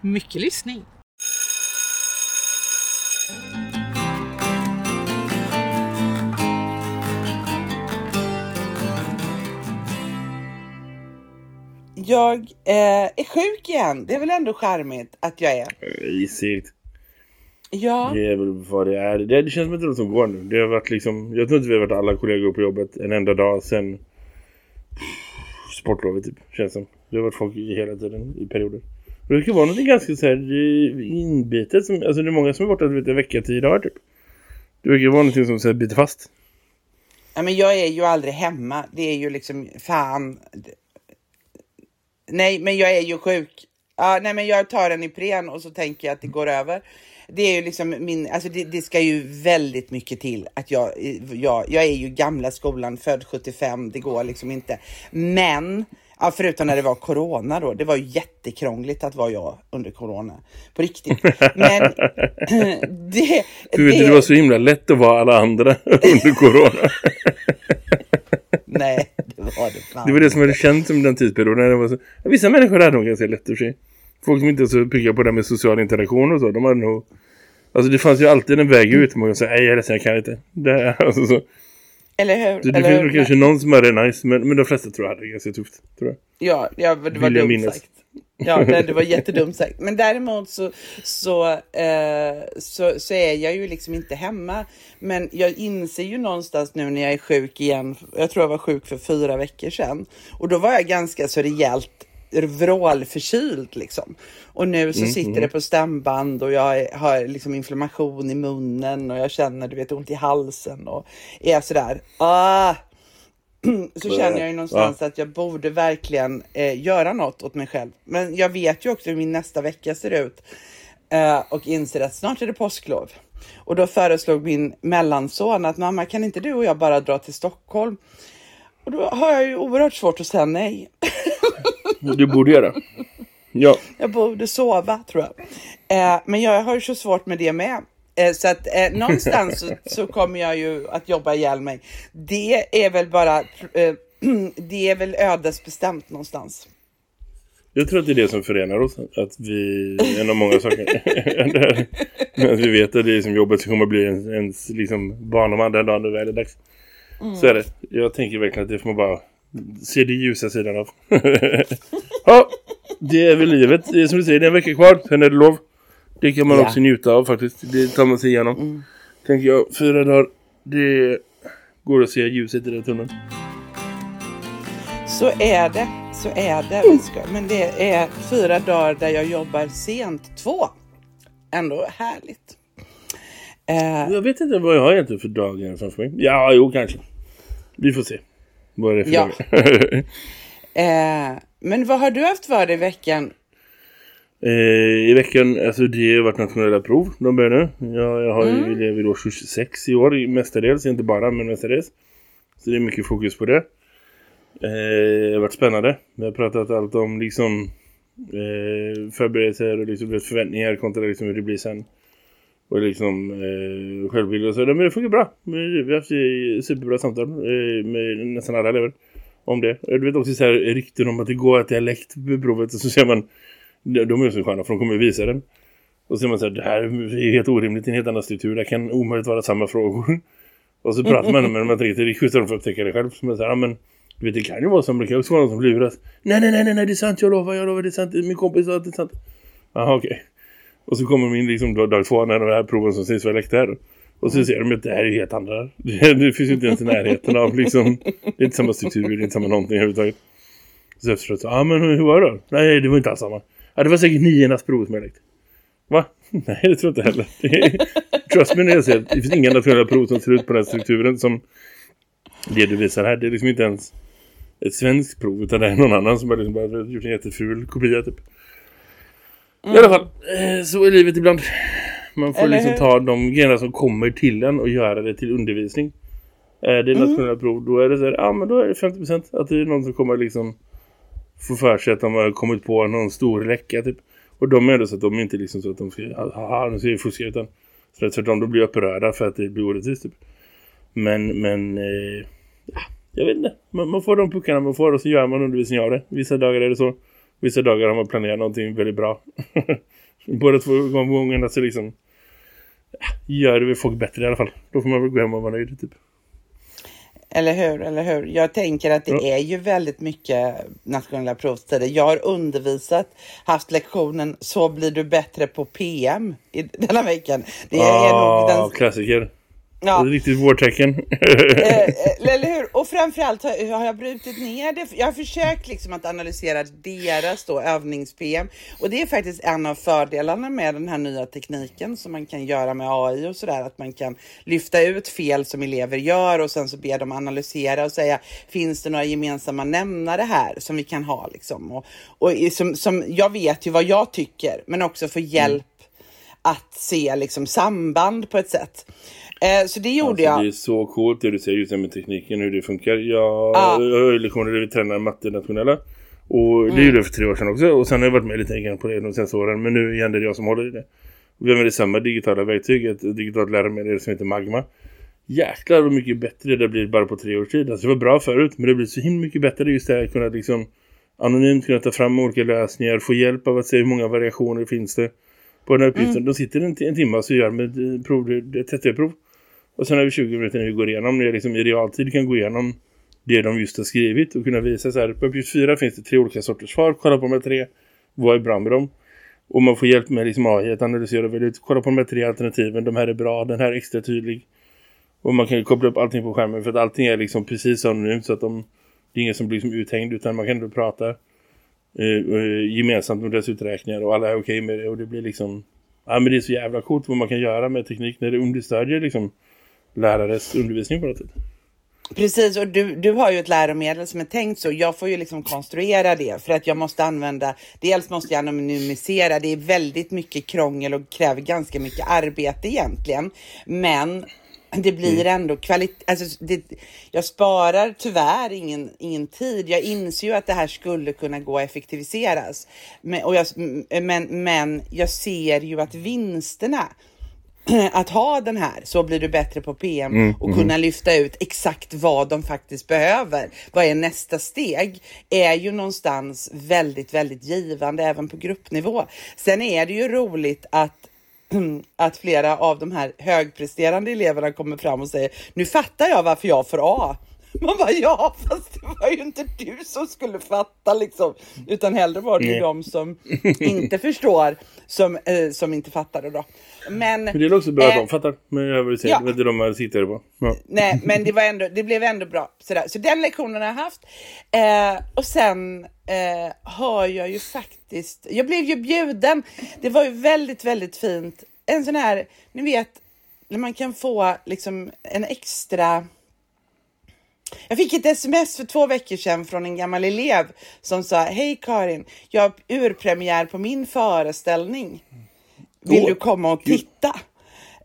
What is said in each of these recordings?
Mycket lyssning. Jag eh, är sjuk igen. Det är väl ändå charmigt att jag är. Risigt. Ja. Det är väl vad det är. Det, det känns som att det är något som går nu. Det har varit liksom, jag tror inte vi har varit alla kollegor på jobbet en enda dag sedan sportlovet typ, känns som. Det har varit folk hela tiden i perioder. Det brukar vara något ganska så här eh, inbitet. Som, alltså det är många som är borta vet, en vecka, tio dagar typ. Det brukar vara något som så här, biter fast. Ja, men jag är ju aldrig hemma. Det är ju liksom, fan. Nej, men jag är ju sjuk. Ja, nej, men jag tar en Ipren och så tänker jag att det går över. Det är ju liksom min, alltså det, det ska ju väldigt mycket till att jag, eh, jag, jag är ju gamla skolan, född 75, det går liksom inte. Men, ja, förutom när det var corona då, det var ju jättekrångligt att vara jag under corona. På riktigt. Men det... Du vet, det, det var så himla lätt att vara alla andra under corona. Nej, det var det fan Det var det som hade känt som den tidsperioden. Det var så, vissa människor hade nog ganska lätt att sig. Folk som inte är så pigga på det med social interaktion och så, de hade nog... Alltså det fanns ju alltid en väg ut. Man kan säga, nej jag är ledsen, jag kan inte. Det, alltså, så. Eller hur? Så det Eller finns hur? kanske någon som hade det nice, men, men de flesta tror jag hade det ganska tufft. Tror jag. Ja, ja det var dumt minnas. sagt. Ja, det, det var jättedumt sagt. Men däremot så, så, eh, så, så är jag ju liksom inte hemma. Men jag inser ju någonstans nu när jag är sjuk igen. Jag tror jag var sjuk för fyra veckor sedan. Och då var jag ganska så rejält vrålförkyld liksom. Och nu så sitter det på stämband och jag har liksom inflammation i munnen och jag känner du vet ont i halsen och är sådär. Ah! så känner jag ju någonstans att jag borde verkligen eh, göra något åt mig själv. Men jag vet ju också hur min nästa vecka ser ut eh, och inser att snart är det påsklov. Och då föreslog min mellanson att mamma kan inte du och jag bara dra till Stockholm? Och då har jag ju oerhört svårt att säga nej. Du borde göra. Ja. Jag borde sova tror jag. Eh, men jag har ju så svårt med det med. Eh, så att eh, någonstans så, så kommer jag ju att jobba ihjäl mig. Det är väl bara, eh, det är väl ödesbestämt någonstans. Jag tror att det är det som förenar oss. Att vi, en av många saker. att vi vet att det är som jobbet som kommer bli ens, ens liksom barndomman den dagen det väl är dags. Så är det. Jag tänker verkligen att det får man bara se det ljusa sidan av. ja, det är väl livet. Det är som du säger, det är en vecka kvar. Sen är det lov. Det kan man Ja. också njuta av faktiskt. Det tar man sig igenom. Tänker jag, fyra dagar. Det går att se ljuset i den tunneln. Så är det, så är det. Ska- Men det är fyra dagar där jag jobbar sent. Två. Ändå härligt. Eh, Jag vet inte vad jag har egentligen för dagar framför mig. Ja, jo kanske. Vi får se. Vad är det för Ja. eh, men vad har du haft för dig i veckan? eh, I veckan, alltså det har varit nationella prov. De börjar nu. Jag, jag har ju elever i årskurs 26 i år. Mestadels, inte bara men mestadels. Så det är mycket fokus på det. Eh, det har varit spännande. Vi har pratat allt om liksom eh, förberedelser och liksom förväntningar kontra liksom hur det blir sen. Och liksom eh, självbild och så. Men det funkar bra. Vi har haft superbra samtal eh, med nästan alla elever om det. Eh, du vet också så här rykten om att det går att dialekt på provet och så ser man de är så sköna för de kommer visa den. Och så ser man så här, det här är helt orimligt i en helt annan struktur. Det kan omöjligt vara samma frågor. Och så pratar man med dem och tänker det är schysst att de får upptäcka det själv. Så man säger, ja men du vet det kan ju vara som det kan också vara någon som luras. Nej, nej, nej, nej, nej, det är sant, jag lovar, jag lovar, det är sant. Min kompis sa att det är sant. Jaha, okej. Och så kommer min liksom dag, två när de här proven som syns vara läckta här. Och så ser de att det här är helt andra. Det, det finns ju inte ens i närheten av liksom. Det är inte samma struktur, det är inte samma någonting överhuvudtaget. Så efteråt så, ja men hur var det då? Nej, det var inte alls samma. Ja, det var säkert niornas prov som jag läckt. Va? Nej, det tror jag inte heller. Är, trust me när jag säger att det finns inga nationella prov som ser ut på den här strukturen som det du visar här. Det är liksom inte ens ett svenskt prov utan det är någon annan som har liksom bara gjort en jätteful kopia typ. I alla fall, eh, så är livet ibland. Man får Eller liksom hur? ta de grejerna som kommer till en och göra det till undervisning. Eh, det är Mm. nationella prov, då är det så här, ja men då är det 50% att det är någon som kommer liksom få för sig att de har kommit på någon stor läcka typ. Och de är det så att de inte liksom så att de ska, haha, nu ska vi fuska utan så att tvärtom, då blir upprörda för att det blir orättvist typ. Men, men, eh, ja, jag vet inte. Man, man får de puckarna man får och så gör man undervisning av det. Vissa dagar är det så. Vissa dagar har man planerat någonting väldigt bra. Båda två gångerna så liksom ja, gör det folk bättre i alla fall. Då får man väl gå hem och vara nöjd typ. Eller hur, eller hur? Jag tänker att det Ja. är ju väldigt mycket nationella provstider. Jag har undervisat, haft lektionen Så blir du bättre på PM i denna veckan. Det är nog den... Ah, klassiker. Ja, Det är riktigt vårtecken. eh, eh, eller hur? Och framförallt har, har jag brutit ner det. Jag har försökt liksom att analysera deras då övnings-PM. Och det är faktiskt en av fördelarna med den här nya tekniken som man kan göra med AI och sådär. Att man kan lyfta ut fel som elever gör och sen så ber dem analysera och säga finns det några gemensamma nämnare här som vi kan ha liksom. Och, och som, som, jag vet ju vad jag tycker men också få hjälp att se liksom samband på ett sätt. Eh, så det gjorde Alltså, jag. det är så coolt det du säger just det med tekniken, hur det funkar. Jag, Ja. jag har lektioner där vi tränar matte nationella. Och Mm. det gjorde jag för tre år sedan också. Och sen har jag varit med lite grann på det de senaste åren. Men nu igen det är jag som håller i det. Vi använder samma digitala verktyg, ett digitalt läromedel som heter Magma. Jäklar vad mycket bättre det blir bara på tre års tid. Alltså det var bra förut, men det blir så himla mycket bättre just det här att kunna liksom anonymt kunna ta fram olika lösningar, få hjälp av att se hur många variationer finns det på den här uppgiften. De sitter en, en timme och så gör ett eh, prov, ett TT-prov. Och sen har vi 20 minuter när vi går igenom När jag Liksom I realtid kan gå igenom det de just har skrivit och kunna visa så här. På uppgift 4 finns det tre olika sorters svar. Kolla på de här tre. Vad är bra med dem? Och man får hjälp med liksom AI att analysera och välja ut. Kolla på de här tre alternativen. De här är bra. Den här är extra tydlig. Och man kan koppla upp allting på skärmen. För att allting är liksom precis anonymt. Så att de, det är ingen som blir liksom uthängd. Utan man kan ändå prata eh, eh, gemensamt om deras uträkningar. Och alla är okej med det. Och det blir liksom... Ja men det är så jävla coolt vad man kan göra med teknik. När det understödjer liksom lärares undervisning på något sätt. Precis, och du, du har ju ett läromedel som är tänkt så. Jag får ju liksom konstruera det för att jag måste använda, dels måste jag anonymisera, det är väldigt mycket krångel och kräver ganska mycket arbete egentligen. Men det blir ändå kvalitet, alltså det, jag sparar tyvärr ingen, ingen tid. Jag inser ju att det här skulle kunna gå att effektiviseras. Men, och jag, men, men jag ser ju att vinsterna att ha den här, så blir du bättre på PM och kunna lyfta ut exakt vad de faktiskt behöver. Vad är nästa steg? Är ju någonstans väldigt, väldigt givande även på gruppnivå. Sen är det ju roligt att att flera av de här högpresterande eleverna kommer fram och säger nu fattar jag varför jag får A. Man bara ja, fast det var ju inte du som skulle fatta liksom, utan hellre var det ju de som inte förstår som, eh, som inte fattade då. Men, Men det är också bra att eh, de fattar. Men jag vill säga, ja. det de sitter på. Ja. Nej, men det, var ändå, det blev ändå bra. Sådär. Så den lektionen har jag haft. Eh, och sen eh, har jag ju faktiskt, jag blev ju bjuden. Det var ju väldigt, väldigt fint. En sån här, ni vet, när man kan få liksom en extra jag fick ett sms för två veckor sedan från en gammal elev som sa Hej Karin, jag har urpremiär på min föreställning. Vill Åh, du komma och titta?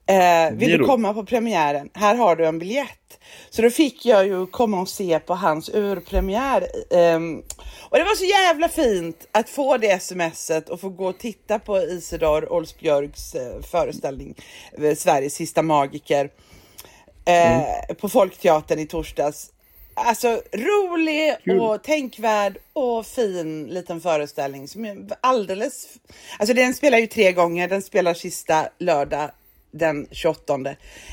Eh, vill du komma på premiären? Här har du en biljett. Så då fick jag ju komma och se på hans urpremiär. Ehm, och det var så jävla fint att få det smset och få gå och titta på Isidor Olsbjörgs eh, föreställning eh, Sveriges sista magiker eh, på Folkteatern i torsdags. Alltså rolig Kul. och tänkvärd och fin liten föreställning som är alldeles... Alltså den spelar ju tre gånger, den spelar sista lördag den 28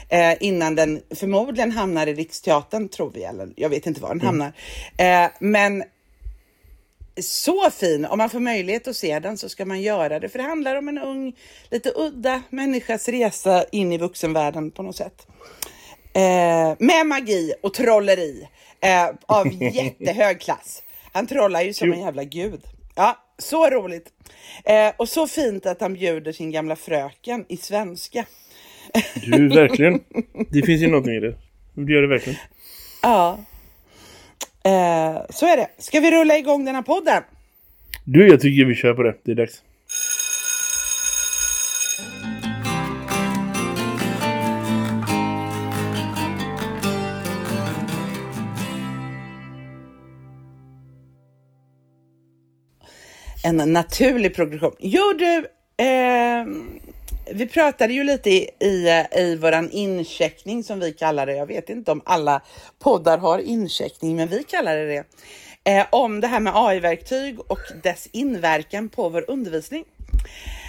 eh, innan den förmodligen hamnar i Riksteatern tror vi, eller jag vet inte var den hamnar. Eh, men så fin. Om man får möjlighet att se den så ska man göra det. För det handlar om en ung, lite udda människas resa in i vuxenvärlden på något sätt. Eh, med magi och trolleri eh, av jättehög klass. Han trollar ju som en jävla gud. Ja, så roligt. Eh, och så fint att han bjuder sin gamla fröken i svenska. Du, verkligen. Det finns ju någonting i det. Det gör det verkligen. Ja. Eh, så är det. Ska vi rulla igång den här podden? Du, jag tycker vi kör på det. Det är dags. En naturlig progression. Jo du, eh, vi pratade ju lite i, i, i våran incheckning som vi kallar det. Jag vet inte om alla poddar har incheckning, men vi kallar det det. Eh, om det här med AI-verktyg och dess inverkan på vår undervisning.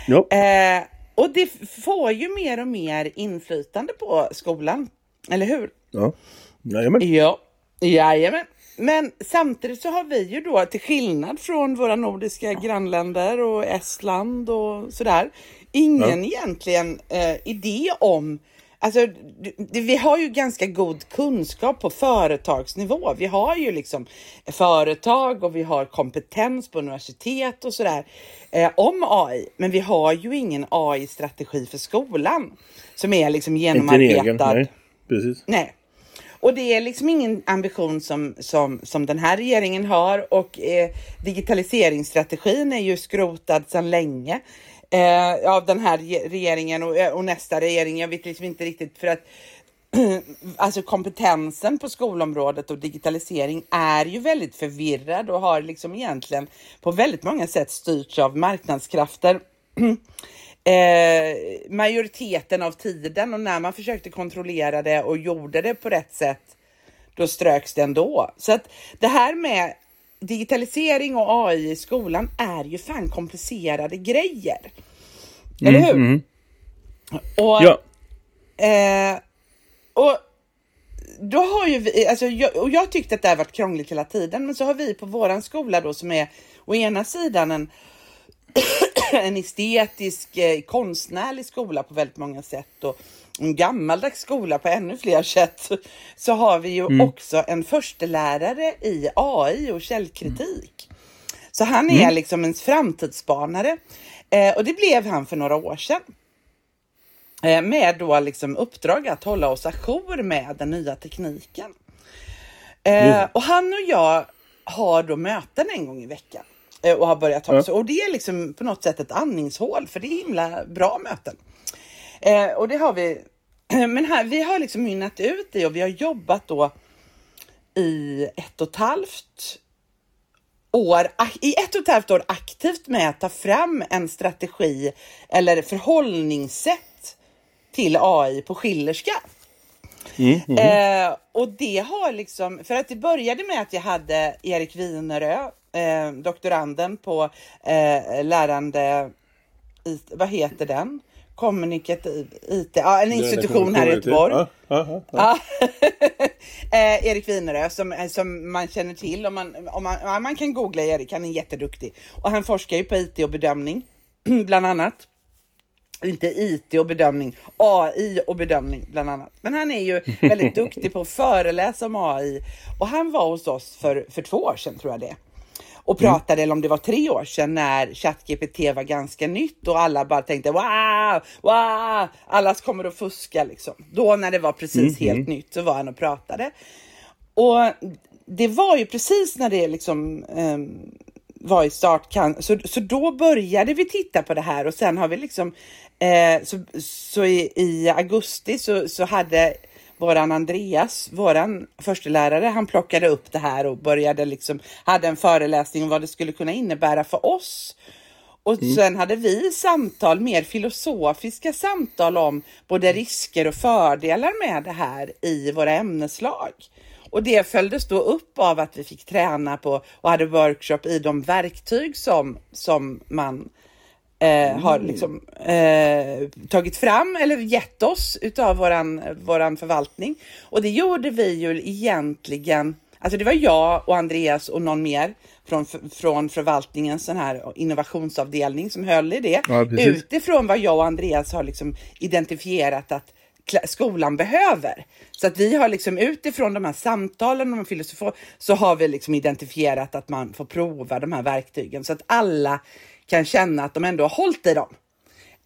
Ja. Eh, och det får ju mer och mer inflytande på skolan, eller hur? Ja. Jajamän. Ja, jajamän. Men samtidigt så har vi ju då, till skillnad från våra nordiska grannländer och Estland och sådär, ingen egentligen eh, idé om Alltså, vi har ju ganska god kunskap på företagsnivå. Vi har ju liksom företag och vi har kompetens på universitet och sådär eh, om AI. Men vi har ju ingen AI-strategi för skolan som är liksom genomarbetad. Inte en egen, nej. Precis. Nej. Och det är liksom ingen ambition som, som, som den här regeringen har och eh, digitaliseringsstrategin är ju skrotad sedan länge eh, av den här regeringen och, eh, och, nästa regering. Jag vet liksom inte riktigt för att alltså kompetensen på skolområdet och digitalisering är ju väldigt förvirrad och har liksom egentligen på väldigt många sätt styrts av marknadskrafter. Eh, majoriteten av tiden och när man försökte kontrollera det och gjorde det på rätt sätt, då ströks det ändå. Så att det här med digitalisering och AI i skolan är ju fan komplicerade grejer. Mm, Eller hur? Mm. Och, ja. Eh, och då har ju vi, alltså jag, och jag tyckte att det här varit krångligt hela tiden, men så har vi på våran skola då som är å ena sidan en en estetisk, eh, konstnärlig skola på väldigt många sätt och en gammaldags skola på ännu fler sätt så har vi ju mm. också en förstelärare i AI och källkritik. Mm. Så han är mm. liksom en framtidsspanare eh, och det blev han för några år sedan. Eh, med då liksom uppdrag att hålla oss ajour med den nya tekniken. Eh, och han och jag har då möten en gång i veckan. Eh, och har börjat ha. Ja. Och det är liksom på något sätt ett andningshål för det är himla bra möten. Eh, och det har vi. Men här, vi har liksom mynnat ut i och vi har jobbat då i ett och ett halvt år, i ett och ett halvt år aktivt med att ta fram en strategi eller förhållningssätt till AI på Schillerska. Mm, mm. Eh, och det har liksom, för att det började med att jag hade Erik Winerö eh, doktoranden på eh, lärande, IT, vad heter den? Kommunikativ IT, ja, en institution här i Göteborg. Ja, ja, ja. eh, Erik Winerö som, eh, som man känner till. Om man, om man, man kan googla Erik, han är jätteduktig. Och han forskar ju på IT och bedömning, bland annat. Inte IT och bedömning, AI och bedömning bland annat. Men han är ju väldigt duktig på att föreläsa om AI. Och han var hos oss för, för två år sedan tror jag det och mm. pratade, mm. eller om det var tre år sedan när ChatGPT var ganska nytt och alla bara tänkte wow, wow, alla kommer att fuska liksom. Då när det var precis mm. helt nytt så var han och pratade. Och det var ju precis när det liksom um, var i startkan, så, så då började vi titta på det här och sen har vi liksom eh, så, så i, i augusti så, så hade våran Andreas, våran förstelärare, han plockade upp det här och började liksom, hade en föreläsning om vad det skulle kunna innebära för oss. Och mm. sen hade vi samtal, mer filosofiska samtal om både risker och fördelar med det här i våra ämneslag. Och det följdes då upp av att vi fick träna på och hade workshop i de verktyg som, som man eh, har mm. liksom, eh, tagit fram eller gett oss utav våran, våran förvaltning. Och det gjorde vi ju egentligen, alltså det var jag och Andreas och någon mer från, från förvaltningens sån här innovationsavdelning som höll i det. Ja, utifrån vad jag och Andreas har liksom identifierat att skolan behöver. Så att vi har liksom utifrån de här samtalen om filosofi så har vi liksom identifierat att man får prova de här verktygen så att alla kan känna att de ändå har hållit i dem.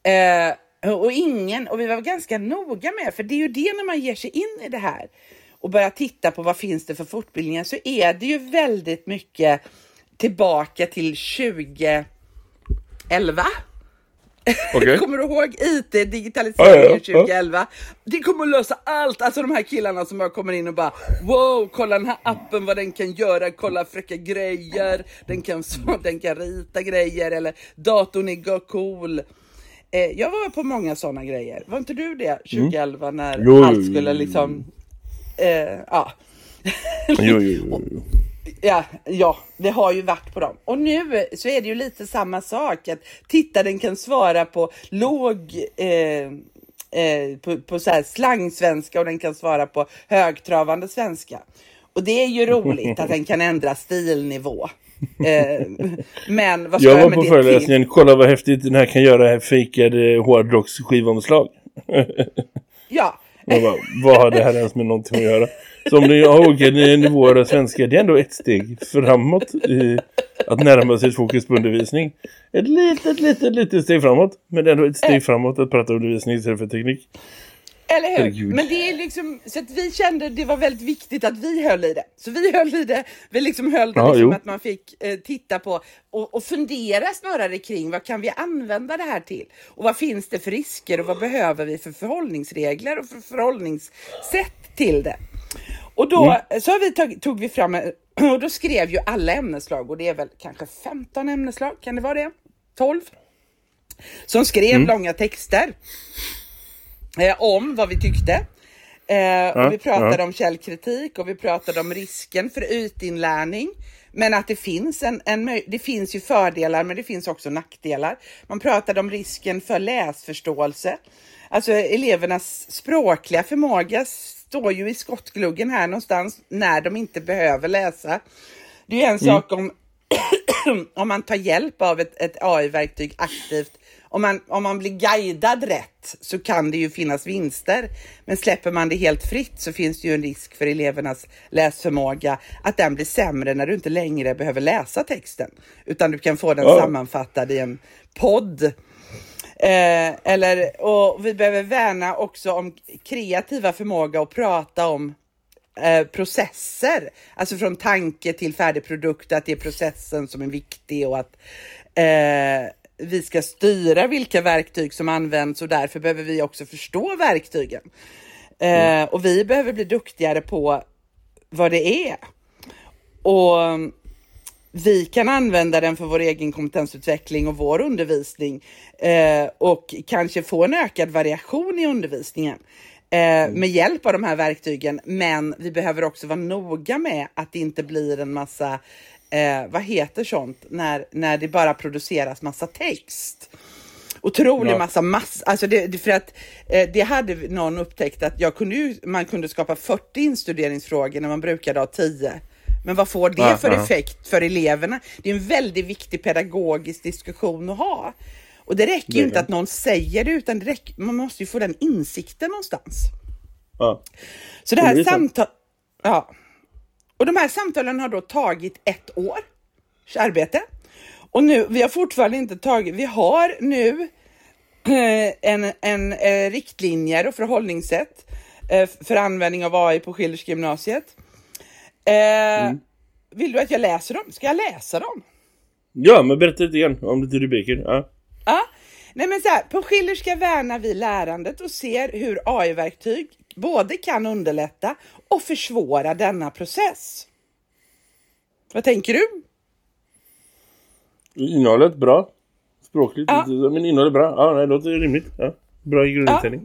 Eh, och ingen, och vi var ganska noga med, för det är ju det när man ger sig in i det här och börjar titta på vad finns det för fortbildningar så är det ju väldigt mycket tillbaka till 2011. Okej. Kommer du ihåg IT, digitaliseringen Ja, ja, ja. 2011? Det kommer att lösa allt! Alltså de här killarna som bara kommer in och bara Wow, kolla den här appen vad den kan göra, kolla fräcka grejer, den kan, så, den kan rita grejer eller datorn är cool. Eh, jag var på många sådana grejer. Var inte du det 2011 när Mm. Jo, jo, allt skulle liksom... Eh, ja. Jo, jo, jo. Ja, ja, det har ju varit på dem. Och nu så är det ju lite samma sak. Att tittaren kan svara på låg, eh, eh, på, på så här slangsvenska och den kan svara på högtravande svenska. Och det är ju roligt att den kan ändra stilnivå. Eh, men vad ska Jag jag var på föreläsningen, kolla vad häftigt den här kan göra fejkade hårdrocks skivomslag. Ja, bara, vad har det här ens med någonting att göra? Så om ni har olika nivåer av svenska, det är ändå ett steg framåt i att närma sig fokus på undervisning. Ett litet, litet, litet steg framåt. Men ändå ett steg framåt att prata undervisning istället för teknik. Eller hur? Herregud. Men det är liksom, så att vi kände det var väldigt viktigt att vi höll i det. Så vi höll i det, vi liksom höll det Ja, liksom jo. att man fick eh, titta på och, och fundera snarare kring vad kan vi använda det här till? Och vad finns det för risker och vad behöver vi för förhållningsregler och för förhållningssätt till det? Och då Mm. så vi tag, tog vi fram, och då skrev ju alla ämneslag och det är väl kanske 15 ämneslag, kan det vara det? 12? Som skrev Mm. långa texter eh, om vad vi tyckte. Eh, och vi pratade ja. om källkritik och vi pratade om risken för ytinlärning. Men att det finns, en, en, det finns ju fördelar men det finns också nackdelar. Man pratade om risken för läsförståelse. Alltså elevernas språkliga förmåga står ju i skottgluggen här någonstans när de inte behöver läsa. Det är ju en sak om om man tar hjälp av ett, ett AI-verktyg aktivt, om man, om man blir guidad rätt så kan det ju finnas vinster. Men släpper man det helt fritt så finns det ju en risk för elevernas läsförmåga att den blir sämre när du inte längre behöver läsa texten. Utan du kan få den Ja. sammanfattad i en podd. Eh, eller, och vi behöver värna också om kreativa förmåga att prata om eh, processer. Alltså från tanke till färdig produkt, att det är processen som är viktig och att eh, vi ska styra vilka verktyg som används och därför behöver vi också förstå verktygen. Eh, och vi behöver bli duktigare på vad det är. Och vi kan använda den för vår egen kompetensutveckling och vår undervisning eh, och kanske få en ökad variation i undervisningen eh, med hjälp av de här verktygen. Men vi behöver också vara noga med att det inte blir en massa, eh, vad heter sånt, när, när det bara produceras massa text otrolig Ja. massa mass, alltså det, det, för att eh, det hade någon upptäckt att jag kunde ju, man kunde skapa 40 instuderingsfrågor när man brukade ha 10. Men vad får det för effekt för eleverna? Det är en väldigt viktig pedagogisk diskussion att ha. Och det räcker ju inte att någon säger det, utan det räcker, man måste ju få den insikten någonstans. Ja. Så det här det är sant. samtal... Ja. Och de här samtalen har då tagit ett år arbete. Och nu, vi har fortfarande inte tagit, vi har nu eh, en, en eh, riktlinjer och förhållningssätt eh, för användning av AI på Schillerska gymnasiet. Eh, Vill du att jag läser dem? Ska jag läsa dem? ja, men berätta lite grann om lite rubriker. Ja. Ja, nej men så här, på Schillerska värnar vi lärandet och ser hur AI-verktyg både kan underlätta och försvåra denna process. Vad tänker du? Innehållet bra. Språkligt. Ja. Men innehållet bra. Ja, det låter rimligt. Ja. Bra grundinställning.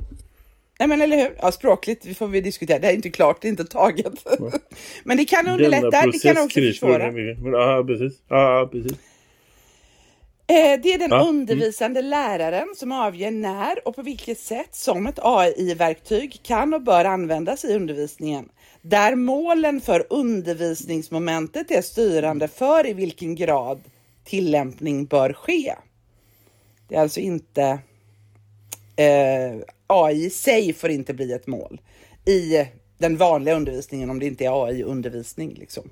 Nej men eller hur? Ja, språkligt får vi diskutera. Det är inte klart, det är inte taget. men det kan underlätta, det kan också försvåra. Men, ja, precis. Ja, ja, precis. Eh, det är den mm. undervisande läraren som avgör när och på vilket sätt som ett AI-verktyg kan och bör användas i undervisningen. Där målen för undervisningsmomentet är styrande för i vilken grad tillämpning bör ske. Det är alltså inte eh, AI i sig får inte bli ett mål i den vanliga undervisningen om det inte är AI-undervisning. Liksom.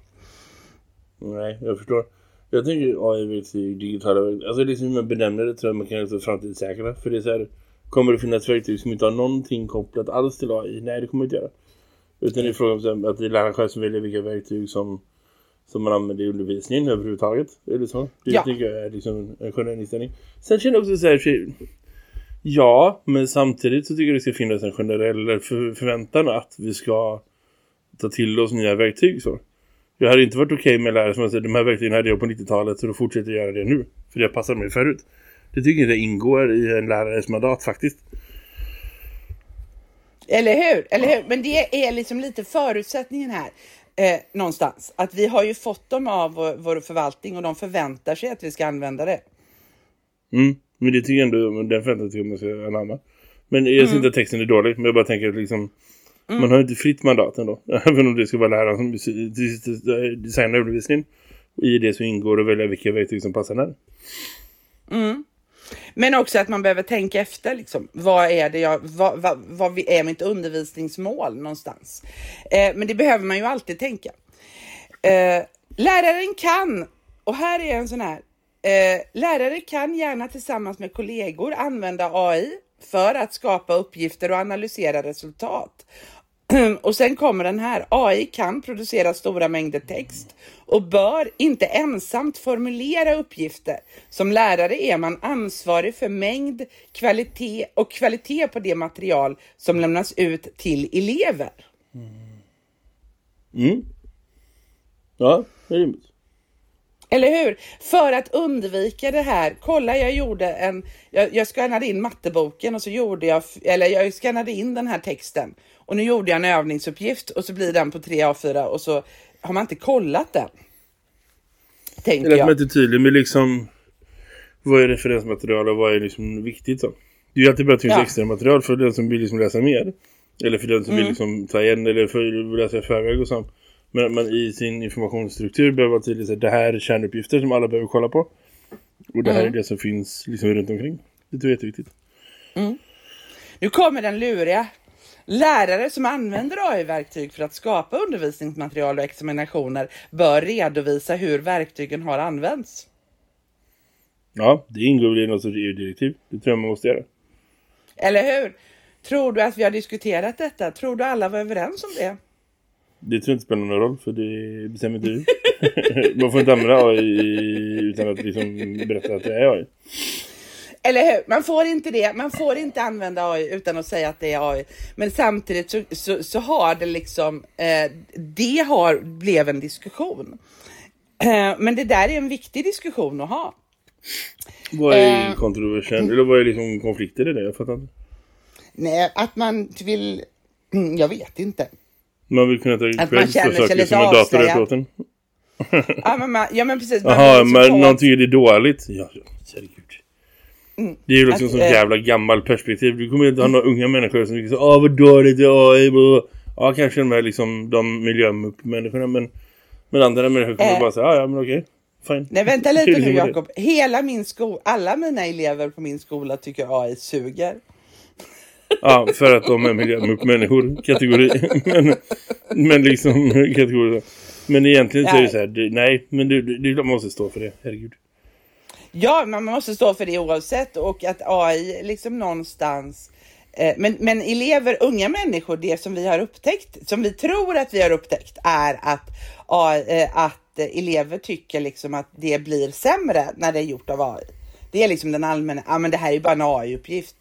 Nej, jag förstår. Jag tänker AI-verktyg, digitala verktyg. Alltså liksom hur man benämner det tror jag man kan alltså framtidssäkra. För det är så här, kommer det finnas verktyg som inte har någonting kopplat alls till AI? Nej, det kommer det inte göra. Utan det är frågan om att det är läraren själv som väljer vilka verktyg som som man använder i undervisningen överhuvudtaget. Det så? Det Ja. tycker jag är liksom en generell inställning. Sen känner jag också så här, ja, men samtidigt så tycker jag det ska finnas en generell för, förväntan att vi ska ta till oss nya verktyg så. Jag hade inte varit okej med lärare som säger de här verktygen hade jag på 90-talet så då fortsätter jag göra det nu. För det passar mig förut. Det tycker jag det ingår i en lärares mandat faktiskt. Eller hur? Eller hur? Men det är liksom lite förutsättningen här. Eh, någonstans. Att vi har ju fått dem av vår, vår förvaltning och de förväntar sig att vi ska använda det. Mm. Men det tycker jag ändå, den jag man ska anamma. Men jag ser inte att texten är dålig, men jag bara tänker att liksom, man har inte fritt mandat ändå. Även om det ska vara läraren som designar undervisningen. I det så ingår att välja vilka verktyg som passar när. Men också att man behöver tänka efter. Liksom. Vad är det jag, vad, vad, vad är mitt undervisningsmål någonstans? Eh, men det behöver man ju alltid tänka. Eh, läraren kan, och här är en sån här. Eh, lärare kan gärna tillsammans med kollegor använda AI för att skapa uppgifter och analysera resultat. Och sen kommer den här. AI kan producera stora mängder text och bör inte ensamt formulera uppgifter. Som lärare är man ansvarig för mängd, kvalitet och kvalitet på det material som lämnas ut till elever. Mm. mm. Ja, det är rimligt. Eller hur? För att undvika det här. Kolla, jag gjorde en... Jag, jag skannade in matteboken och så gjorde jag... Eller jag skannade in den här texten. Och nu gjorde jag en övningsuppgift och så blir den på 3 A4 och så har man inte kollat den. Tänker Eller att man inte är tydlig med liksom vad är referensmaterial och vad är liksom viktigt så. Det är ju alltid bra att det finns Ja. extra material för den som vill liksom läsa mer. Eller för den som Mm. vill liksom ta igen eller för läsa i förväg och så. Men man i sin informationsstruktur behöver vara tydlig så att det här är kärnuppgifter som alla behöver kolla på. Och det här Mm. är det som finns liksom runt omkring. Det är jätteviktigt. Nu kommer den luriga. Lärare som använder AI-verktyg för att skapa undervisningsmaterial och examinationer bör redovisa hur verktygen har använts. Ja, det ingår väl i något sorts EU-direktiv. Det tror jag man måste göra. Eller hur? Tror du att vi har diskuterat detta? Tror du alla var överens om det? Det tror jag inte spelar någon roll för det bestämmer inte vi. man får inte använda AI utan att liksom berätta att det är AI. Eller hur? Man får inte det. Man får inte använda AI utan att säga att det är AI. Men samtidigt så, så, så har det liksom, eh, det har, blev en diskussion. Eh, men det där är en viktig diskussion att ha. Vad är Eh. kontroversen? Eller vad är liksom konflikter i det? Jag fattar inte. Nej, att man vill, jag vet inte. Man vill kunna ta man cred känner för saker som är åt en. Ja men, man, ja, men precis. Jaha, men ta- någonting är det dåligt. Ja, herregud. Det är ju liksom Att, som eh, jävla gammal perspektiv. Du kommer inte ha några unga människor som tycker så Åh, vad dåligt det är AI. blah." Ja, kanske de här liksom de miljömänniskorna. Men, men andra människor kommer Eh. bara säga, ja, ja men okej. Fine. Nej vänta är lite liksom nu Jakob. Hela min skola, alla mina elever på min skola tycker AI suger. Ja, för att de är miljömänniskor kategori. men, men liksom kategori. Men egentligen så är det så här, nej, men du, du, du måste stå för det, herregud. Ja, man måste stå för det oavsett och att AI liksom någonstans eh, men, men elever, unga människor, det som vi har upptäckt, som vi tror att vi har upptäckt är att, AI, eh, att elever tycker liksom att det blir sämre när det är gjort av AI. Det är liksom den allmänna, ja men det här är ju bara en AI-uppgift.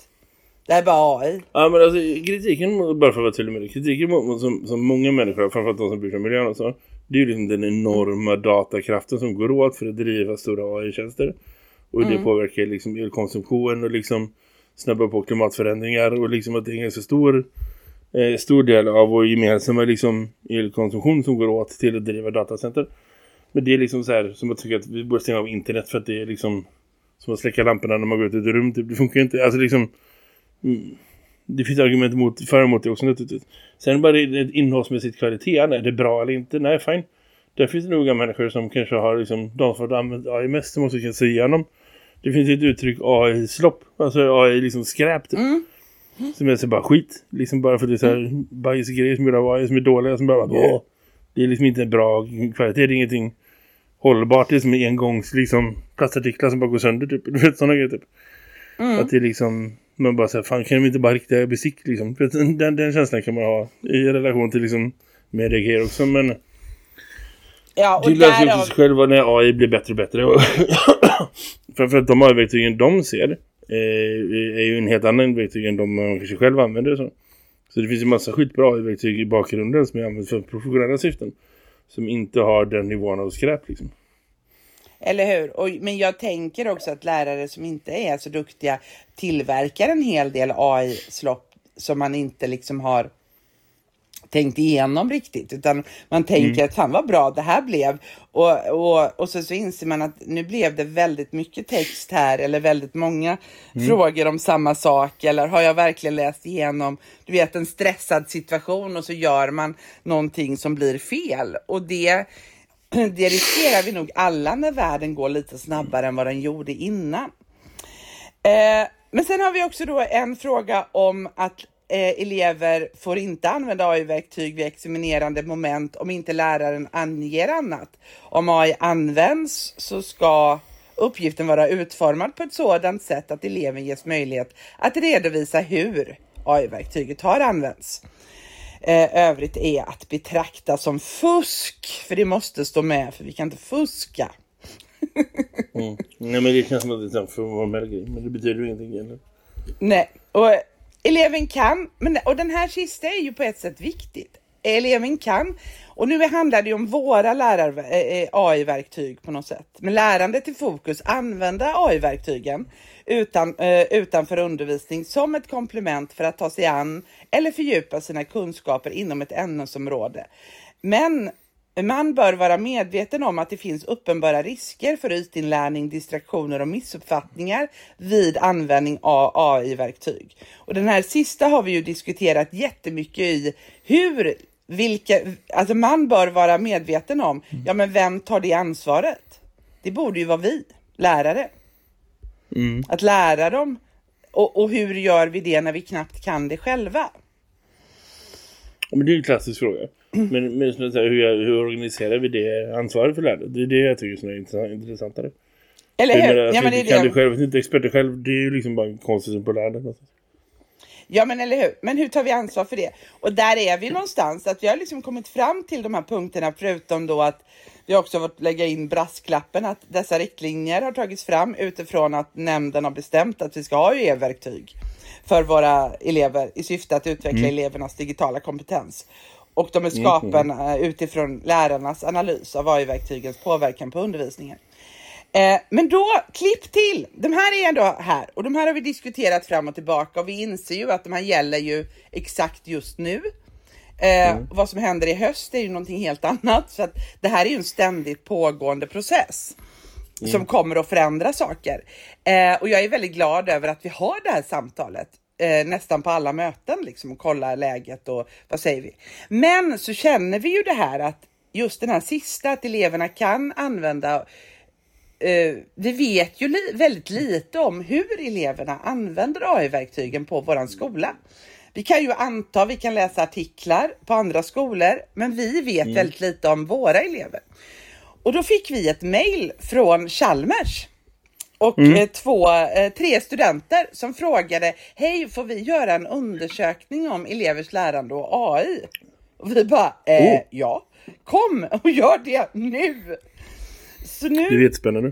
Det här är bara AI. Ja, men alltså kritiken, bara för att vara tydlig med det, kritiken mot, som, som många människor, framförallt de som bryr sig om miljön och så, det är ju liksom den enorma datakraften som går åt för att driva stora AI-tjänster. Och det påverkar liksom elkonsumtion och liksom snabba på klimatförändringar och liksom att det är en ganska stor, eh, stor del av vår gemensamma liksom elkonsumtion som går åt till att driva datacenter. Men det är liksom så här som att tycka att vi borde stänga av internet för att det är liksom som att släcka lamporna när man går ut i ett rum. Typ. Det funkar inte. Alltså liksom mm, det finns argument emot, för emot det också naturligtvis. Sen bara innehållsmässigt kvalitet. Är det bra eller inte? Nej, fine. Där finns det nog människor som kanske har liksom, de som har använt AI mest som också kan se igenom. Det finns ett uttryck AI-slopp. Alltså AI liksom skräp. Typ. Som är så bara skit. Liksom bara för det är så här bajsgrejer som AI som är dåliga. Som bara, Åh. Det är liksom inte en bra kvalitet. Det är ingenting hållbart. Det är som engångs liksom plastartiklar som bara går sönder. Typ. Du vet sådana grejer typ. Att det är liksom, man bara säger, fan kan vi inte bara rikta besikt liksom. För att Den, den, känslan kan man ha i relation till liksom mediegrejer också. Men Ja, och Det löser ju därav... sig själv när AI blir bättre och bättre. Framförallt de AI-verktygen de ser eh, är ju en helt annan verktyg än de man kanske själv använder. Så. så det finns ju massa skitbra AI-verktyg i bakgrunden som är använt för professionella syften. Som inte har den nivån av skräp liksom. Eller hur? Och, men jag tänker också att lärare som inte är så duktiga tillverkar en hel del AI-slopp som man inte liksom har tänkt igenom riktigt. Utan man tänker att fan vad bra det här blev. Och, och, och så, så inser man att nu blev det väldigt mycket text här eller väldigt många frågor om samma sak. Eller har jag verkligen läst igenom, du vet en stressad situation och så gör man någonting som blir fel. Och det det riskerar vi nog alla när världen går lite snabbare än vad den gjorde innan. Eh, men sen har vi också då en fråga om att eh, elever får inte använda AI-verktyg vid examinerande moment om inte läraren anger annat. Om AI används så ska uppgiften vara utformad på ett sådant sätt att eleven ges möjlighet att redovisa hur AI-verktyget har använts. Eh, övrigt är att betrakta som fusk, för det måste stå med, för vi kan inte fuska. Mm. Nej men det känns som att det är en formell grej. Men det betyder ju ingenting egentligen. Nej, och eleven kan, men, och den här sista är ju på ett sätt viktigt. Eleven kan, och nu handlar det ju om våra lärar, eh, AI-verktyg på något sätt. Men lärandet i fokus, använda AI-verktygen utan, eh, utanför undervisning som ett komplement för att ta sig an eller fördjupa sina kunskaper inom ett ämnesområde. Men man bör vara medveten om att det finns uppenbara risker för ytinlärning, distraktioner och missuppfattningar vid användning av AI-verktyg. Och den här sista har vi ju diskuterat jättemycket i hur vilka, alltså man bör vara medveten om, ja men vem tar det ansvaret? Det borde ju vara vi, lärare. Mm. Att lära dem och, och hur gör vi det när vi knappt kan det själva? Ja, men det är en klassisk fråga. Men, men som jag säger, hur, hur organiserar vi det ansvaret för lärare? Det är det jag tycker som är intressant, intressantare. Eller Jag hur? menar, Ja, men det är kan det. du själv, inte experter själv, det är ju liksom bara konstigt på lärare. Ja, men eller hur? Men hur tar vi ansvar för det? Och där är vi någonstans, att vi har liksom kommit fram till de här punkterna, förutom då att vi också har fått lägga in brasklappen att dessa riktlinjer har tagits fram utifrån att nämnden har bestämt att vi ska ha e-verktyg för våra elever i syfte att utveckla elevernas digitala kompetens. Och de är skapade utifrån lärarnas analys av AI-verktygens påverkan på undervisningen. Eh, men då, klipp till! De här är ändå här och de här har vi diskuterat fram och tillbaka och vi inser ju att de här gäller ju exakt just nu. Eh, Vad som händer i höst är ju någonting helt annat. Så att det här är ju en ständigt pågående process som kommer att förändra saker. Eh, och jag är väldigt glad över att vi har det här samtalet eh, nästan på alla möten liksom och kollar läget och vad säger vi. Men så känner vi ju det här att just den här sista att eleverna kan använda eh, vi vet ju li väldigt lite om hur eleverna använder AI-verktygen på våran skola. Vi kan ju anta, vi kan läsa artiklar på andra skolor, men vi vet väldigt lite om våra elever. Och då fick vi ett mejl från Chalmers och eh, två, eh, tre studenter som frågade, hej får vi göra en undersökning om elevers lärande och AI? Och vi bara, eh, Oh. ja, kom och gör det nu! Så nu... Det är jättespännande.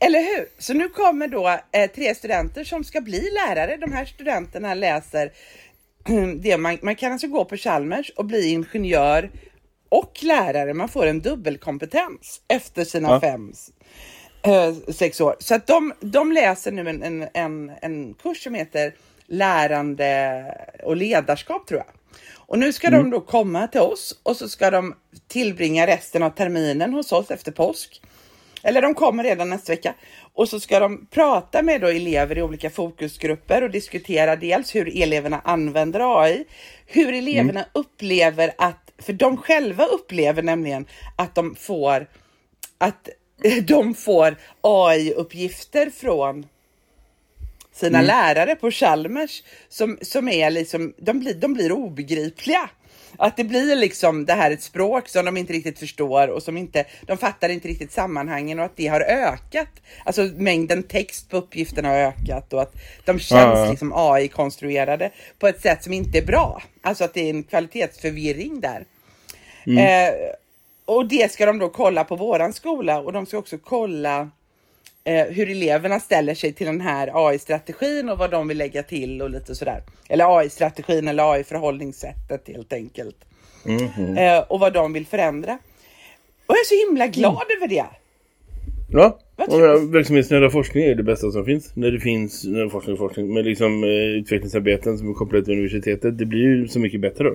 Eller hur? Så nu kommer då eh, tre studenter som ska bli lärare. De här studenterna läser det man, man kan alltså gå på Chalmers och bli ingenjör och lärare. Man får en dubbelkompetens efter sina Ja. fem, eh, sex år. Så att de, de läser nu en, en, en, en kurs som heter lärande och ledarskap tror jag. Och nu ska de då komma till oss och så ska de tillbringa resten av terminen hos oss efter påsk. Eller de kommer redan nästa vecka. Och så ska de prata med då elever i olika fokusgrupper och diskutera dels hur eleverna använder AI, hur eleverna upplever att, för de själva upplever nämligen att de får, att de får AI-uppgifter från sina lärare på Chalmers som, som är liksom, de blir, de blir obegripliga. Att det blir liksom det här ett språk som de inte riktigt förstår och som inte, de fattar inte riktigt sammanhangen och att det har ökat. Alltså mängden text på uppgifterna har ökat och att de känns Ja. liksom AI-konstruerade på ett sätt som inte är bra. Alltså att det är en kvalitetsförvirring där. Eh, och det ska de då kolla på våran skola och de ska också kolla eh, hur eleverna ställer sig till den här AI-strategin och vad de vill lägga till och lite sådär. Eller AI-strategin eller AI-förhållningssättet helt enkelt. Mhm. Eh, och vad de vill förändra. Och jag är så himla glad över det. Ja, verksamhetsnära forskning är det bästa som finns. När det finns när forskning och forskning. Men liksom eh, utvecklingsarbeten som är kopplade till universitetet, det blir ju så mycket bättre då.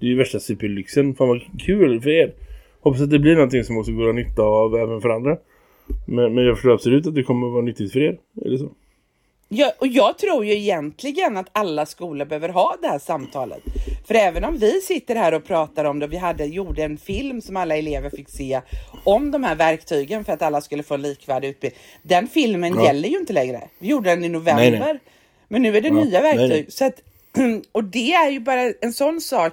Det är ju värsta superlyxen. Fan vad kul för er. Hoppas att det blir någonting som också går att nytta av även för andra. Men, men jag förstår absolut att det kommer att vara nyttigt för er. Det så? Ja, och jag tror ju egentligen att alla skolor behöver ha det här samtalet. För även om vi sitter här och pratar om det, vi hade, gjorde en film som alla elever fick se om de här verktygen för att alla skulle få en likvärdig utbildning. Den filmen Ja. gäller ju inte längre. Vi gjorde den i november. Nej, nej. Men nu är det Ja, nya verktyg. nej. Så att, och det är ju bara en sån sak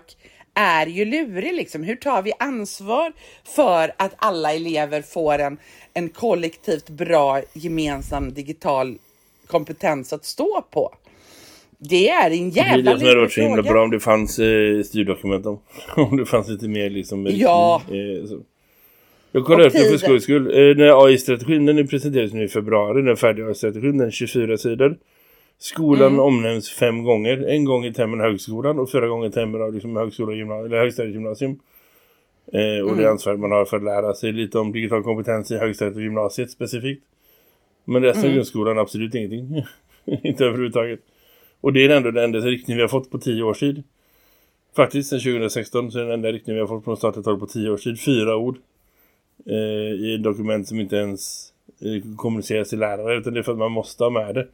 är ju lurig liksom. Hur tar vi ansvar för att alla elever får en, en kollektivt bra gemensam digital kompetens att stå på? Det är en Det jävla det som hade varit så himla fråga. bra om det fanns eh, styrdokument om. om det fanns lite mer liksom... Ja. Eh, så. Jag upp det för skojs skull. Eh, AI-strategin den presenterades nu i februari, den färdiga AI-strategin, den 24 sidor. Skolan Mm. omnämns fem gånger. En gång i termen högskolan och fyra gånger i termen av liksom högskola gymnasium, eller högstadiegymnasium. Eh, och Mm. det ansvar man har för att lära sig lite om digital kompetens i högstadiet och gymnasiet specifikt. Men resten Mm. av grundskolan absolut ingenting. Inte överhuvudtaget. Och det är ändå den enda riktning vi har fått på tio års tid. Faktiskt, sedan 2016 så är det den enda riktning vi har fått på statligt håll på tio års tid. Fyra ord. Eh, I ett dokument som inte ens eh, kommuniceras till lärare. Utan det är för att man måste ha med det.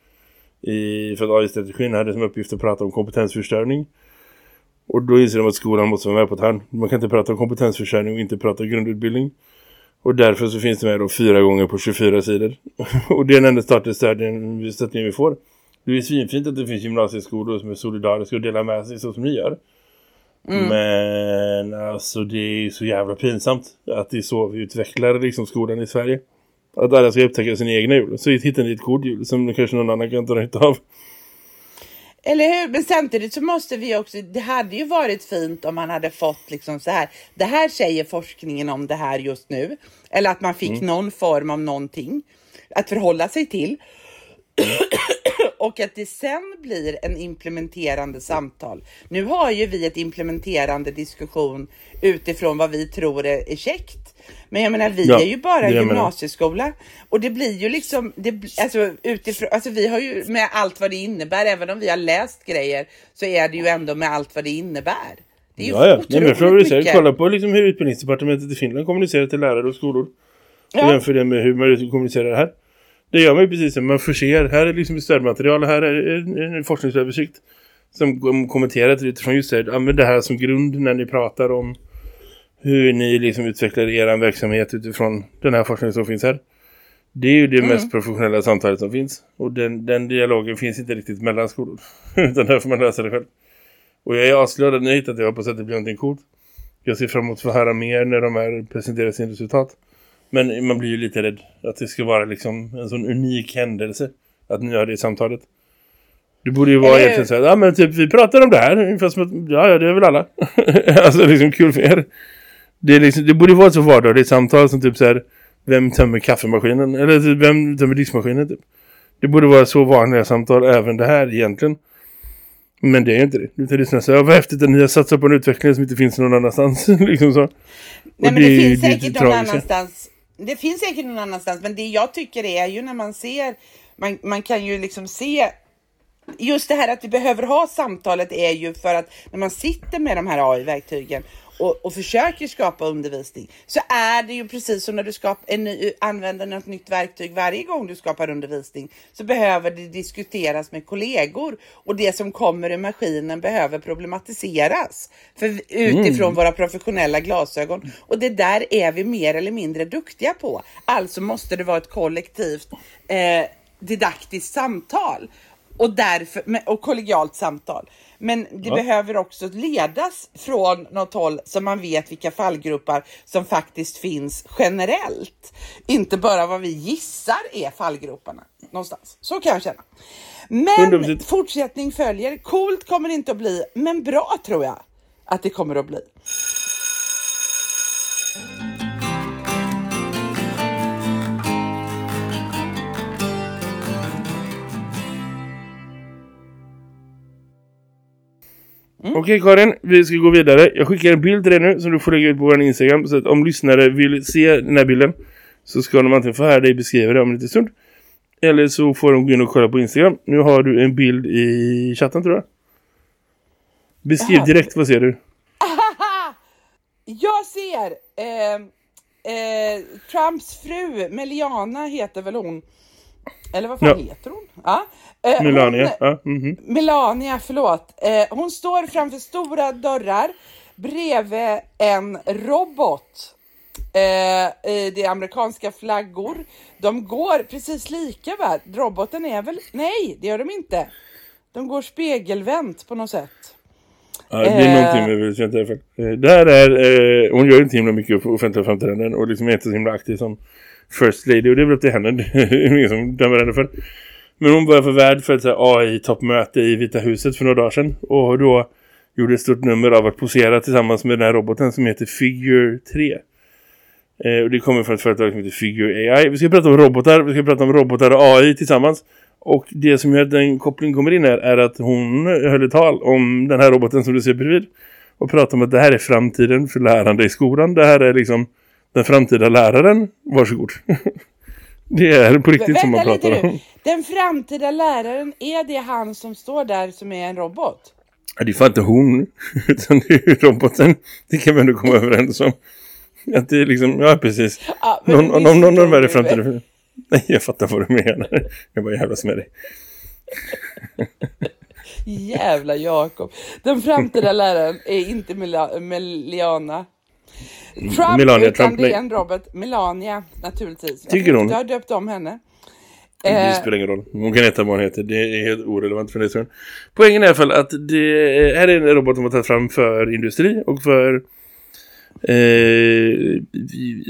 I, för att AI-strategin hade som uppgift att prata om kompetensförstöring. Och då inser de att skolan måste vara med på ett hörn. Man kan inte prata om kompetensförsörjning och inte prata om grundutbildning. Och därför så finns det med då fyra gånger på 24 sidor. och det är den enda stödjen vi får. Det är svinfint att det finns gymnasieskolor som är solidariska och delar med sig så som ni gör. Men alltså det är ju så jävla pinsamt att det är så vi utvecklar liksom skolan i Sverige. Att alla ska upptäcka sina egna hjul. Så hittar ni ett kodhjul som kanske någon annan kan ta nytta av. Eller hur? Men samtidigt så måste vi också, det hade ju varit fint om man hade fått liksom så här, det här säger forskningen om det här just nu. Eller att man fick någon form av någonting att förhålla sig till. och att det sen blir en implementerande samtal. Nu har ju vi ett implementerande diskussion utifrån vad vi tror är, är käckt. Men jag menar, vi Ja, är ju bara jag menar. gymnasieskola. Och det blir ju liksom, det, alltså, utifrån, alltså vi har ju med allt vad det innebär, även om vi har läst grejer, så är det ju ändå med allt vad det innebär. Det är ju Ja, ja. Nej, men otroligt säger. mycket. Kolla på liksom hur utbildningsdepartementet i Finland kommunicerar till lärare och skolor. Och Ja. jämför det med hur man kommunicerar här. Det gör man ju precis som man förser. Här är liksom stödmaterial. Här är en, en forskningsöversikt. Som kom- kommenterar utifrån just det. Använd det här som grund när ni pratar om hur ni liksom utvecklar er verksamhet utifrån den här forskningen som finns här. Det är ju det Mm. mest professionella samtalet som finns. Och den, den dialogen finns inte riktigt mellan skolor. Utan där får man lösa det själv. Och jag är avslöjad att hittat det. Jag hoppas att det blir någonting coolt. Jag ser fram emot att få höra mer när de här presenterar sin resultat. Men man blir ju lite rädd att det ska vara liksom en sån unik händelse att ni har det i samtalet. Det borde ju vara Eller egentligen så här, ja men typ vi pratar om det här, att, ja, ja det är väl alla. alltså liksom kul för er. Det, är liksom, det borde vara ett så vardagligt samtal som typ så här, vem tömmer kaffemaskinen? Eller typ, vem tömmer diskmaskinen typ. Det borde vara så vanliga samtal även det här egentligen. Men det är inte det. Utan det är snarare så här, vad häftigt att ni har satsat på en utveckling som inte finns någon annanstans. liksom så. Nej, men det, ju finns säkert någon tragiska. annanstans. Det finns säkert någon annanstans, men det jag tycker är ju när man ser, man, man kan ju liksom se Just det här att vi behöver ha samtalet är ju för att när man sitter med de här AI-verktygen och, och försöker skapa undervisning så är det ju precis som när du en ny, använder något nytt verktyg varje gång du skapar undervisning så behöver det diskuteras med kollegor och det som kommer ur maskinen behöver problematiseras för, utifrån våra professionella glasögon och det där är vi mer eller mindre duktiga på. Alltså måste det vara ett kollektivt eh, didaktiskt samtal och, därför, och kollegialt samtal. Men det Ja. behöver också ledas från något håll så man vet vilka fallgrupper som faktiskt finns generellt. Inte bara vad vi gissar är fallgroparna någonstans. Så kan jag känna. Men 100%. fortsättning följer. Coolt kommer det inte att bli, men bra tror jag att det kommer att bli. Okej Karin, vi ska gå vidare. Jag skickar en bild till dig nu som du får lägga ut på vår Instagram. Så att om lyssnare vill se den här bilden så ska de antingen få höra dig beskriva det om en liten stund. Eller så får de gå in och kolla på Instagram. Nu har du en bild i chatten tror jag. Beskriv direkt, vad ser du? Jag ser eh, eh, Trumps fru, Meliana heter väl hon. Eller vad fan Ja. heter hon? Ja. Eh, Melania. Hon, Ja, mhm. Melania, förlåt. Eh, hon står framför stora dörrar bredvid en robot. Eh, det är amerikanska flaggor. De går precis lika va? Roboten är väl... Nej, det gör de inte. De går spegelvänt på något sätt. Ja, det är Eh. någonting med fall. Eh, Det här är, eh, hon gör inte himla mycket offentliga framträdanden och liksom är inte så himla aktiv som First Lady och det är väl upp till henne. Det är ingen som dömer henne för. Men hon var för värd för ett AI-toppmöte i Vita huset för några dagar sedan och då gjorde ett stort nummer av att posera tillsammans med den här roboten som heter Figure 3. Eh, och det kommer från ett företag som heter Figure AI. Vi ska prata om robotar, vi ska prata om robotar och AI tillsammans. Och det som gör att den kopplingen kommer in här är att hon höll ett tal om den här roboten som du ser bredvid. Och pratade om att det här är framtiden för lärande i skolan. Det här är liksom den framtida läraren. Varsågod. det är på riktigt som man Vänta pratar lite om. Den framtida läraren, är det han som står där som är en robot? Ja, det är fan inte hon. Utan det är roboten. Det kan vi ändå komma överens om. Att det är liksom, ja precis. Ja, Någon, någon, någon av är i missförstår du. framtiden. Nej, jag fattar vad du menar. Jag bara jävlas med dig. Jävla Jakob. Den framtida läraren är inte Meliana. Trump, Melania utan Trump, det är nej. en Robert. Melania, naturligtvis. Tycker hon? Jag har döpt om henne. Det Eh, spelar ingen roll. Hon kan heta vad hon heter. Det är helt orelevant för det. Poängen är i alla fall att det här är en robot som har tagit fram för industri och för eh,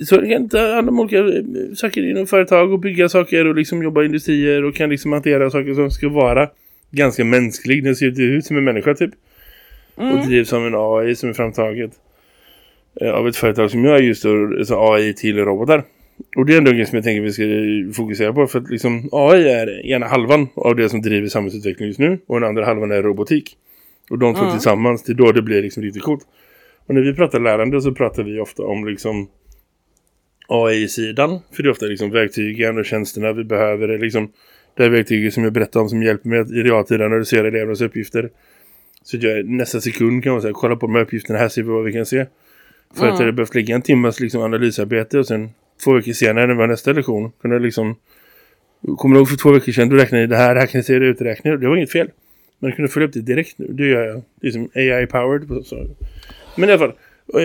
så kan ta hand om olika eh, saker inom företag och bygga saker och liksom jobba i industrier och kan liksom hantera saker som ska vara ganska mänsklig. Den ser ut som en människa typ. Och drivs som en AI som är framtaget av ett företag som gör just alltså AI till robotar. Och det är ändå en grej som jag tänker vi ska fokusera på. För att liksom AI är ena halvan av det som driver samhällsutveckling just nu. Och den andra halvan är robotik. Och de två Mm. tillsammans, det är då det blir liksom riktigt coolt. Och när vi pratar lärande så pratar vi ofta om liksom AI-sidan. För det är ofta liksom verktygen och tjänsterna vi behöver. Det är liksom det här verktyget som jag berättade om som hjälper mig att i realtid analysera elevernas uppgifter. Så att jag nästa sekund kan man säga, kolla på de här uppgifterna, här ser vi vad vi kan se. För att det behövt lägga en timmas liksom, analysarbete och sen två veckor senare när vi har nästa lektion kunna liksom kommer du ihåg för två veckor sedan, då räknade det här, här kan det uträkningar. Det var inget fel. Men kunde följa upp det direkt nu. Det gör jag. Det är som AI-powered. Men i alla fall,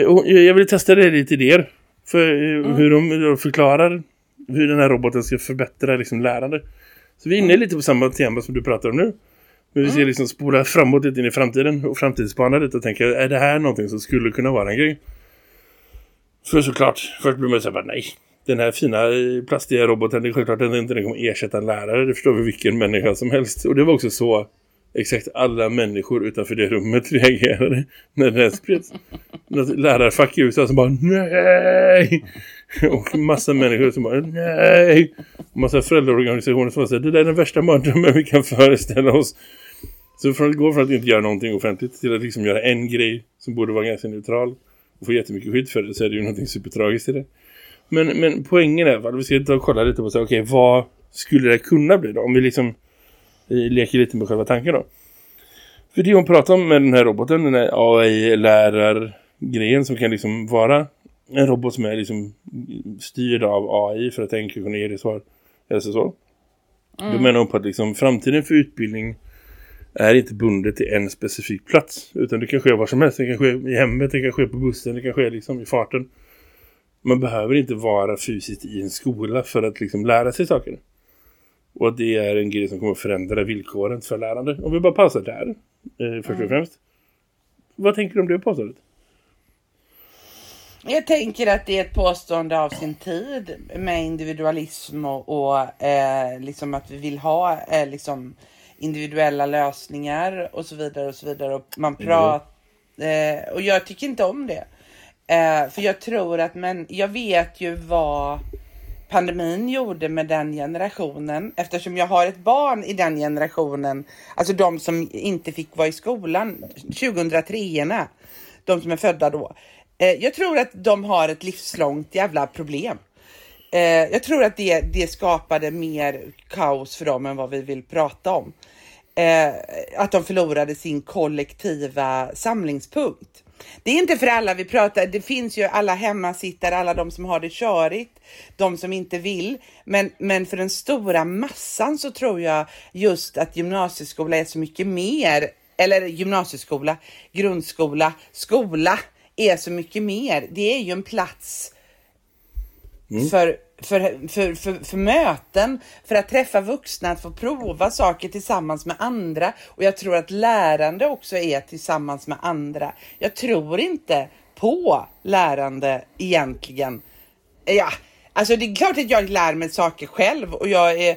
och jag vill testa det lite idéer. För eh, hur de förklarar hur den här roboten ska förbättra liksom, lärande. Så vi är inne lite på samma tema som du pratar om nu. Men vi ska liksom spola framåt lite in i framtiden och framtidsspana lite och tänka, är det här någonting som skulle kunna vara en grej? För såklart, först blir man så här, bara, nej. Den här fina eh, plastiga roboten, det är självklart att den inte kommer ersätta en lärare. Det förstår vi vilken människa som helst. Och det var också så exakt alla människor utanför det rummet reagerade när det här spreds. Lärarfack i USA som bara, nej! Och massa människor som bara, nej! Och massa föräldraorganisationer som bara säger, det där är den värsta mardrömmen vi kan föreställa oss. Så från att gå från att inte göra någonting offentligt till att liksom göra en grej som borde vara ganska neutral och få jättemycket skydd för det så är det ju någonting supertragiskt i det. Men, men poängen är att vi ska ta och kolla lite på så okej, vad skulle det kunna bli då? Om vi liksom eh, leker lite med själva tanken då. För det hon pratar om med den här roboten, den här AI-lärargrejen som kan liksom vara en robot som är liksom styrd av AI för att ska kunna ge det svar. Alltså så. Då menar hon på att liksom framtiden för utbildning är inte bundet till en specifik plats. Utan det kan ske var som helst. Det kan ske i hemmet, det kan ske på bussen, det kan ske liksom i farten. Man behöver inte vara fysiskt i en skola för att liksom lära sig saker. Och att det är en grej som kommer att förändra villkoren för lärande. Om vi bara pausar där, eh, först och främst. Vad tänker du om det påståendet? Jag tänker att det är ett påstående av sin tid med individualism och, och eh, liksom att vi vill ha eh, liksom individuella lösningar och så vidare och så vidare. Och man pratar eh, och jag tycker inte om det. Eh, för jag tror att men jag vet ju vad pandemin gjorde med den generationen, eftersom jag har ett barn i den generationen, alltså de som inte fick vara i skolan, 2003-orna, de som är födda då. Eh, jag tror att de har ett livslångt jävla problem. Eh, jag tror att det, det skapade mer kaos för dem än vad vi vill prata om. Eh, att de förlorade sin kollektiva samlingspunkt. Det är inte för alla vi pratar, det finns ju alla hemmasittare, alla de som har det körigt, de som inte vill. Men, men för den stora massan så tror jag just att gymnasieskola är så mycket mer, eller gymnasieskola, grundskola, skola är så mycket mer. Det är ju en plats mm. för, för, för, för, för möten, för att träffa vuxna, att få prova saker tillsammans med andra. Och jag tror att lärande också är tillsammans med andra. Jag tror inte på lärande egentligen. Ja, Alltså det är klart att jag lär mig saker själv och jag, är,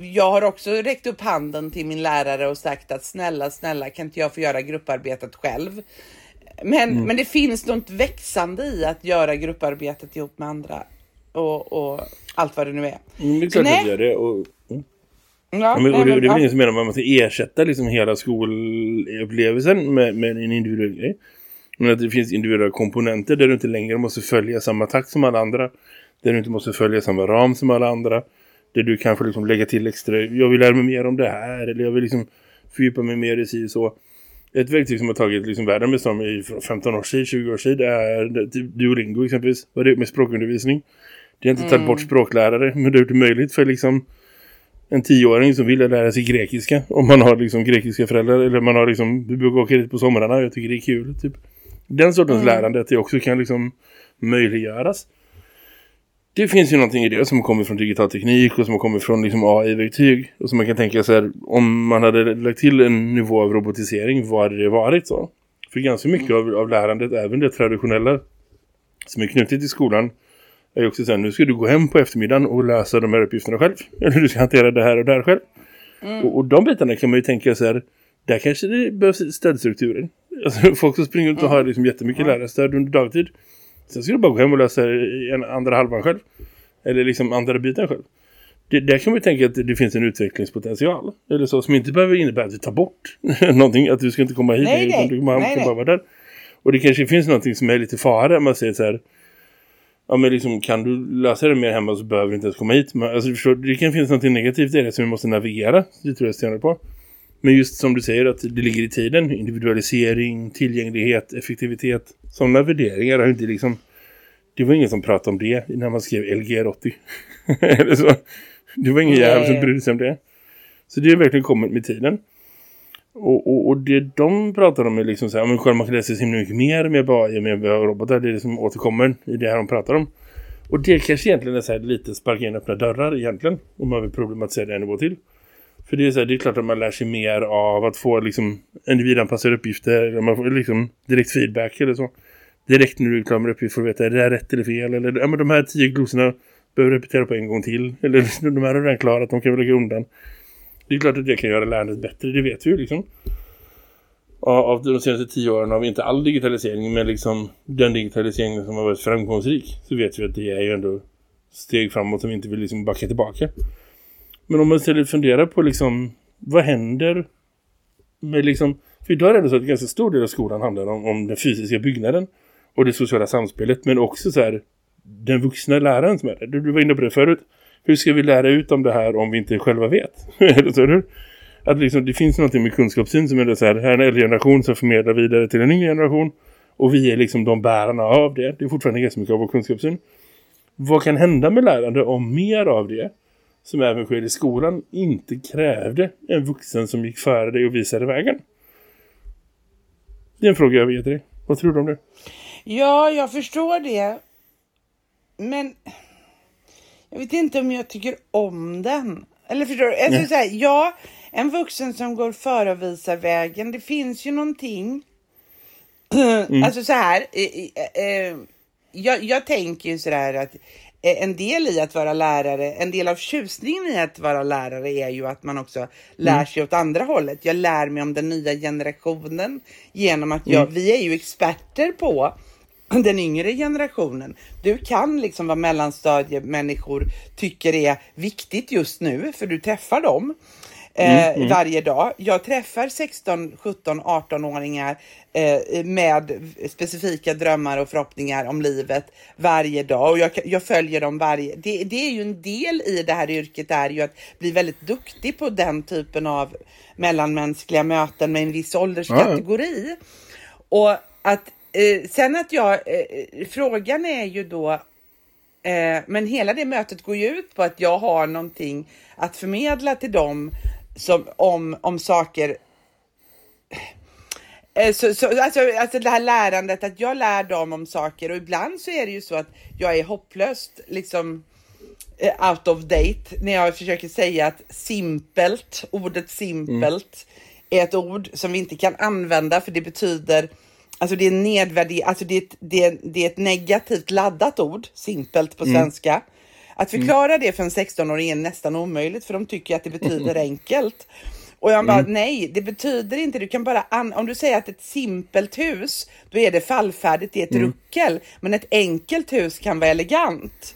jag har också räckt upp handen till min lärare och sagt att snälla, snälla kan inte jag få göra grupparbetet själv? Men, mm. men det finns något växande i att göra grupparbetet ihop med andra och, och allt vad det nu är. Mm, det är klart att det gör det. Och, mm. Ja, men, och det, det finns mer om man måste ersätta liksom hela skolupplevelsen med, med en individuell grej. Men att det finns individuella komponenter där du inte längre måste följa samma takt som alla andra. Där du inte måste följa samma ram som alla andra. Där du kan få liksom lägga till extra, jag vill lära mig mer om det här. Eller jag vill liksom fördjupa mig mer i sig så. Ett verktyg som har tagit liksom världen med som i 15 års tid, 20 års tid är Duolingo exempelvis. Vad det med språkundervisning. Det är inte tagit mm. bort språklärare men det det möjligt för liksom en tioåring som vill lära sig grekiska. Om man har liksom grekiska föräldrar eller man har liksom, du brukar åka dit på somrarna jag tycker det är kul. Typ. Den sortens mm. lärande att det också kan liksom möjliggöras. Det finns ju någonting i det som kommer från digital teknik och som kommer från liksom AI-verktyg. Och som man kan tänka sig, om man hade lagt till en nivå av robotisering, vad hade det varit så? För ganska mycket mm. av, av lärandet, även det traditionella som är knutet till skolan, är också så här, nu ska du gå hem på eftermiddagen och lösa de här uppgifterna själv. Eller du ska hantera det här och det här själv. Mm. Och, och de bitarna kan man ju tänka så här, där kanske det behövs stödstrukturer. Alltså, folk som springer ut och har liksom jättemycket mm. lärarstöd under dagtid. Sen ska du bara gå hem och lösa en andra halvan själv. Eller liksom andra biten själv. Det, där kan man ju tänka att det finns en utvecklingspotential. Eller så som inte behöver innebära att du tar bort någonting. Att du ska inte komma hit. Nej, nej. Du kommer nej, bara vara där. Och det kanske finns någonting som är lite fara. Man säger så här. Ja men liksom kan du lösa det mer hemma så behöver du inte ens komma hit. Men, alltså, förstår, det kan finnas något negativt i det som vi måste navigera. Det tror jag stenare på. Men just som du säger att det ligger i tiden. Individualisering, tillgänglighet, effektivitet. Sådana värderingar har inte liksom... Det var ingen som pratade om det när man skrev Lgr 80. Eller så. Det var ingen jävel som brydde sig om det. Så det har verkligen kommit med tiden. Och, och, och det de pratar om är liksom så här, men själv man kan läsa så mycket mer med bara med robotar. Det är det som återkommer i det här de pratar om. Och det kanske egentligen är så här lite sparka in öppna dörrar egentligen. Om man vill problematisera det en nivå till. För det är, så här, det är klart att man lär sig mer av att få liksom, individanpassade uppgifter. Eller man får liksom direkt feedback eller så. Direkt när du klarar med uppgift får du veta är det här rätt eller fel. Eller ja, men de här tio glosorna behöver repetera på en gång till. Eller de här är redan klarat, de kan vi lägga undan. Det är klart att det kan göra lärandet bättre, det vet vi ju liksom. Av de senaste tio åren har vi inte all digitalisering men liksom den digitalisering som har varit framgångsrik så vet vi att det är ju ändå steg framåt som vi inte vill liksom backa tillbaka. Men om man istället funderar på liksom vad händer med liksom för idag är det så att en ganska stor del av skolan handlar om, om den fysiska byggnaden och det sociala samspelet men också så här den vuxna läraren som är det. Du var inne på det förut hur ska vi lära ut om det här om vi inte själva vet? att liksom, det finns något med kunskapssyn som är så här, Det här är en äldre generation som förmedlar vidare till en yngre generation och vi är liksom de bärarna av det. Det är fortfarande ganska mycket av vår kunskapssyn. Vad kan hända med lärande om mer av det som även sker i skolan inte krävde en vuxen som gick före dig och visade vägen? Det är en fråga jag vet dig. Vad tror du om det? Ja, jag förstår det. Men jag vet inte om jag tycker om den. Eller förstår du? Alltså, så här, ja, en vuxen som går före och visar vägen. Det finns ju någonting. Mm. Alltså så här. Eh, eh, jag, jag tänker ju sådär att eh, en del i att vara lärare, en del av tjusningen i att vara lärare är ju att man också lär mm. sig åt andra hållet. Jag lär mig om den nya generationen genom att jag, mm. vi är ju experter på den yngre generationen. Du kan liksom vad mellanstadiemänniskor tycker är viktigt just nu, för du träffar dem eh, mm, mm. varje dag. Jag träffar 16, 17, 18-åringar eh, med specifika drömmar och förhoppningar om livet varje dag och jag, jag följer dem varje... Det, det, är ju en del i det här yrket är ju att bli väldigt duktig på den typen av mellanmänskliga möten med en viss ålderskategori. Mm. Och att eh, sen att jag... Eh, frågan är ju då Eh, men hela det mötet går ju ut på att jag har någonting att förmedla till dem som, om, om saker eh, så, så, alltså, alltså det här lärandet, att jag lär dem om saker och ibland så är det ju så att jag är hopplöst liksom eh, out of date när jag försöker säga att simpelt, ordet simpelt mm. är ett ord som vi inte kan använda för det betyder Alltså det är nedvärdig, alltså det är, ett, det, är, det är ett negativt laddat ord, simpelt på mm. svenska. Mm. Att förklara det för en 16-åring är nästan omöjligt för de tycker att det betyder enkelt. Och jag bara, mm. nej, det betyder inte, du kan bara, om du säger att ett simpelt hus, då är det fallfärdigt, det är ett mm. ruckel. Men ett enkelt hus kan vara elegant.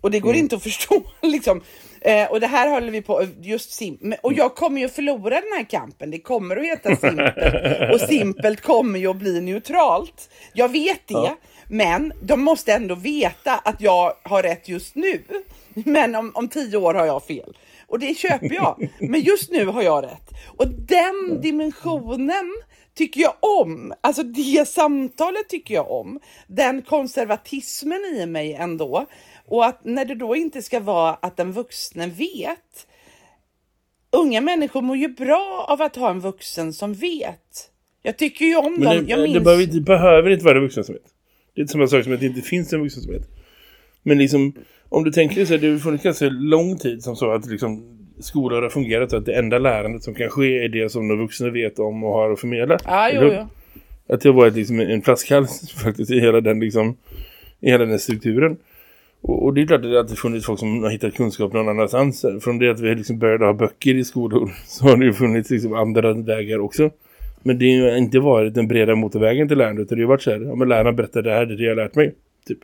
Och det går mm. inte att förstå liksom. Eh, och det här håller vi på, just sim och jag kommer ju förlora den här kampen. Det kommer att heta simpelt och simpelt kommer ju att bli neutralt. Jag vet det. Ja. Men de måste ändå veta att jag har rätt just nu. Men om, om tio år har jag fel. Och det köper jag. Men just nu har jag rätt. Och den dimensionen tycker jag om. Alltså det samtalet tycker jag om. Den konservatismen i mig ändå. Och att när det då inte ska vara att den vuxne vet. Unga människor mår ju bra av att ha en vuxen som vet. Jag tycker ju om Men dem. Det, minns... det, behöver, det behöver inte vara en vuxen som vet. Det är inte samma sak som att det inte finns en vuxensamhet. Men liksom, om du tänker så här, det har funnits ganska lång tid som så att liksom, skolor har fungerat så att det enda lärandet som kan ske är det som de vuxna vet om och har att förmedla. Ah, jo, jo. Att det har varit liksom en flaskhals faktiskt i hela den, liksom, i hela den strukturen. Och, och det är klart att det har funnits folk som har hittat kunskap någon annanstans. Från det att vi liksom började ha böcker i skolor så har det ju funnits liksom andra vägar också. Men det har inte varit den breda motorvägen till lärande utan det har varit så här, ja men lärarna berättar det här, det är det jag har lärt mig. Typ.